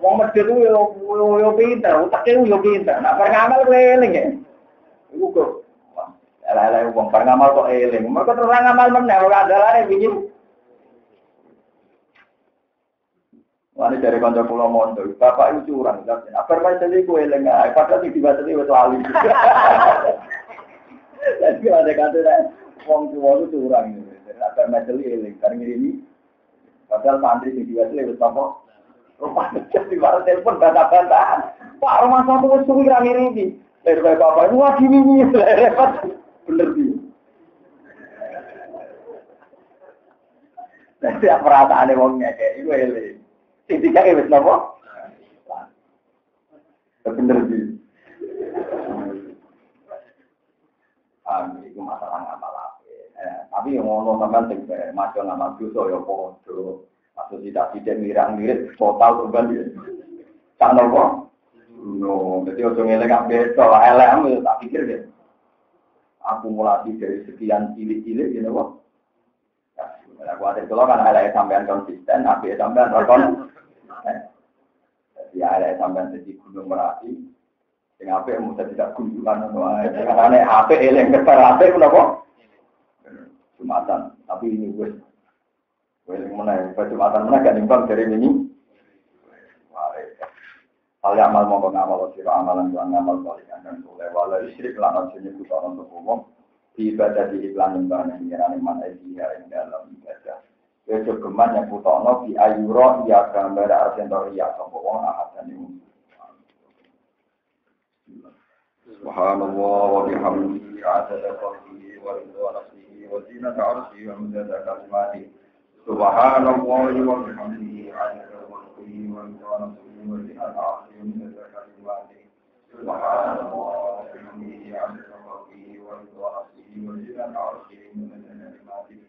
Wong medhit ku yo yo pinter, utake yo pinter. Nak bar ngamal ku eling ya. Iku kok Ala-ala wong ngamal kok eling. Mergo terus ngamal meneh ora andalane wingi. Wani dari kanca kula mondok, bapak itu curang, tapi apa masalah iku eling ae, padahal sing dibasani wis lali. Jadi ada kata wong tua itu curang, apa masalah eling, karena ini padahal santri sing dibasani wis apa? Luar telepon bantah-bantahan. Pak rumah satu wis suwi ra ngirimi. Dari bapak, wah gini nih, <laughs> repot. Bener sih. Jadi perasaane wong ngekek iku eling. Sing tiga wis napa? Bener sih. Amin, itu masalah ngamal eh, Tapi yang ngono sampean sing masuk ngamal dosa ya padha. Masuk tidak tidak mirang mirip total kembali. Tak nopo? No, jadi ojo ngelek kabeh to elek tak pikir deh. Akumulasi dari sekian cilik-cilik gitu kok. Ya, aku ada kalau kan elek sampean konsisten, tapi sampean rekon jadi ada sampai jadi gunung merapi. Apa yang bisa tidak kunjungan Karena HP yang besar HP kenapa? Jumatan. Tapi ini gue. Gue yang mana? Jumatan mana gak nimbang dari ini? Kali amal mau ngamal siro amalan yang ngamal balik akan boleh walau istri kelana sini kita orang berumum ibadah di iklan yang banyak yang mana dia ya, yang dalam ibadah. Ya yang putono di ayuro iya gambar arsentor iya sopo wong ahad dan imun. Subhanallah wa adada qalbihi wa nafsihi wa wa mudada wa adada qalbihi wa نفسه وزينة عرشه ومدد كلماته سبحان الله وبحمده عدد خلقه ورضا نفسه وزينة عرشه ومدد كلماته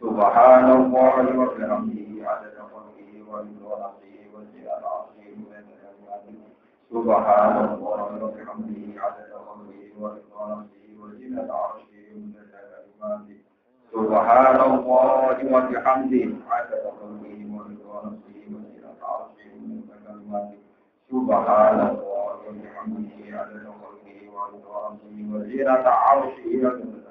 سبحان الله وبحمده عدد خلقه ورضا نفسه وزينة عرشه ومدد كلماته سبحان الله وبحمده عدد خلقه ورضا نفسه وزينة عرشه ومدد كلماته سبحان الله وبحمده عدد خلقه كلماته سبحان الله وبحمده عدد خلقه ورضا نفسه وزينة عرشه ومدد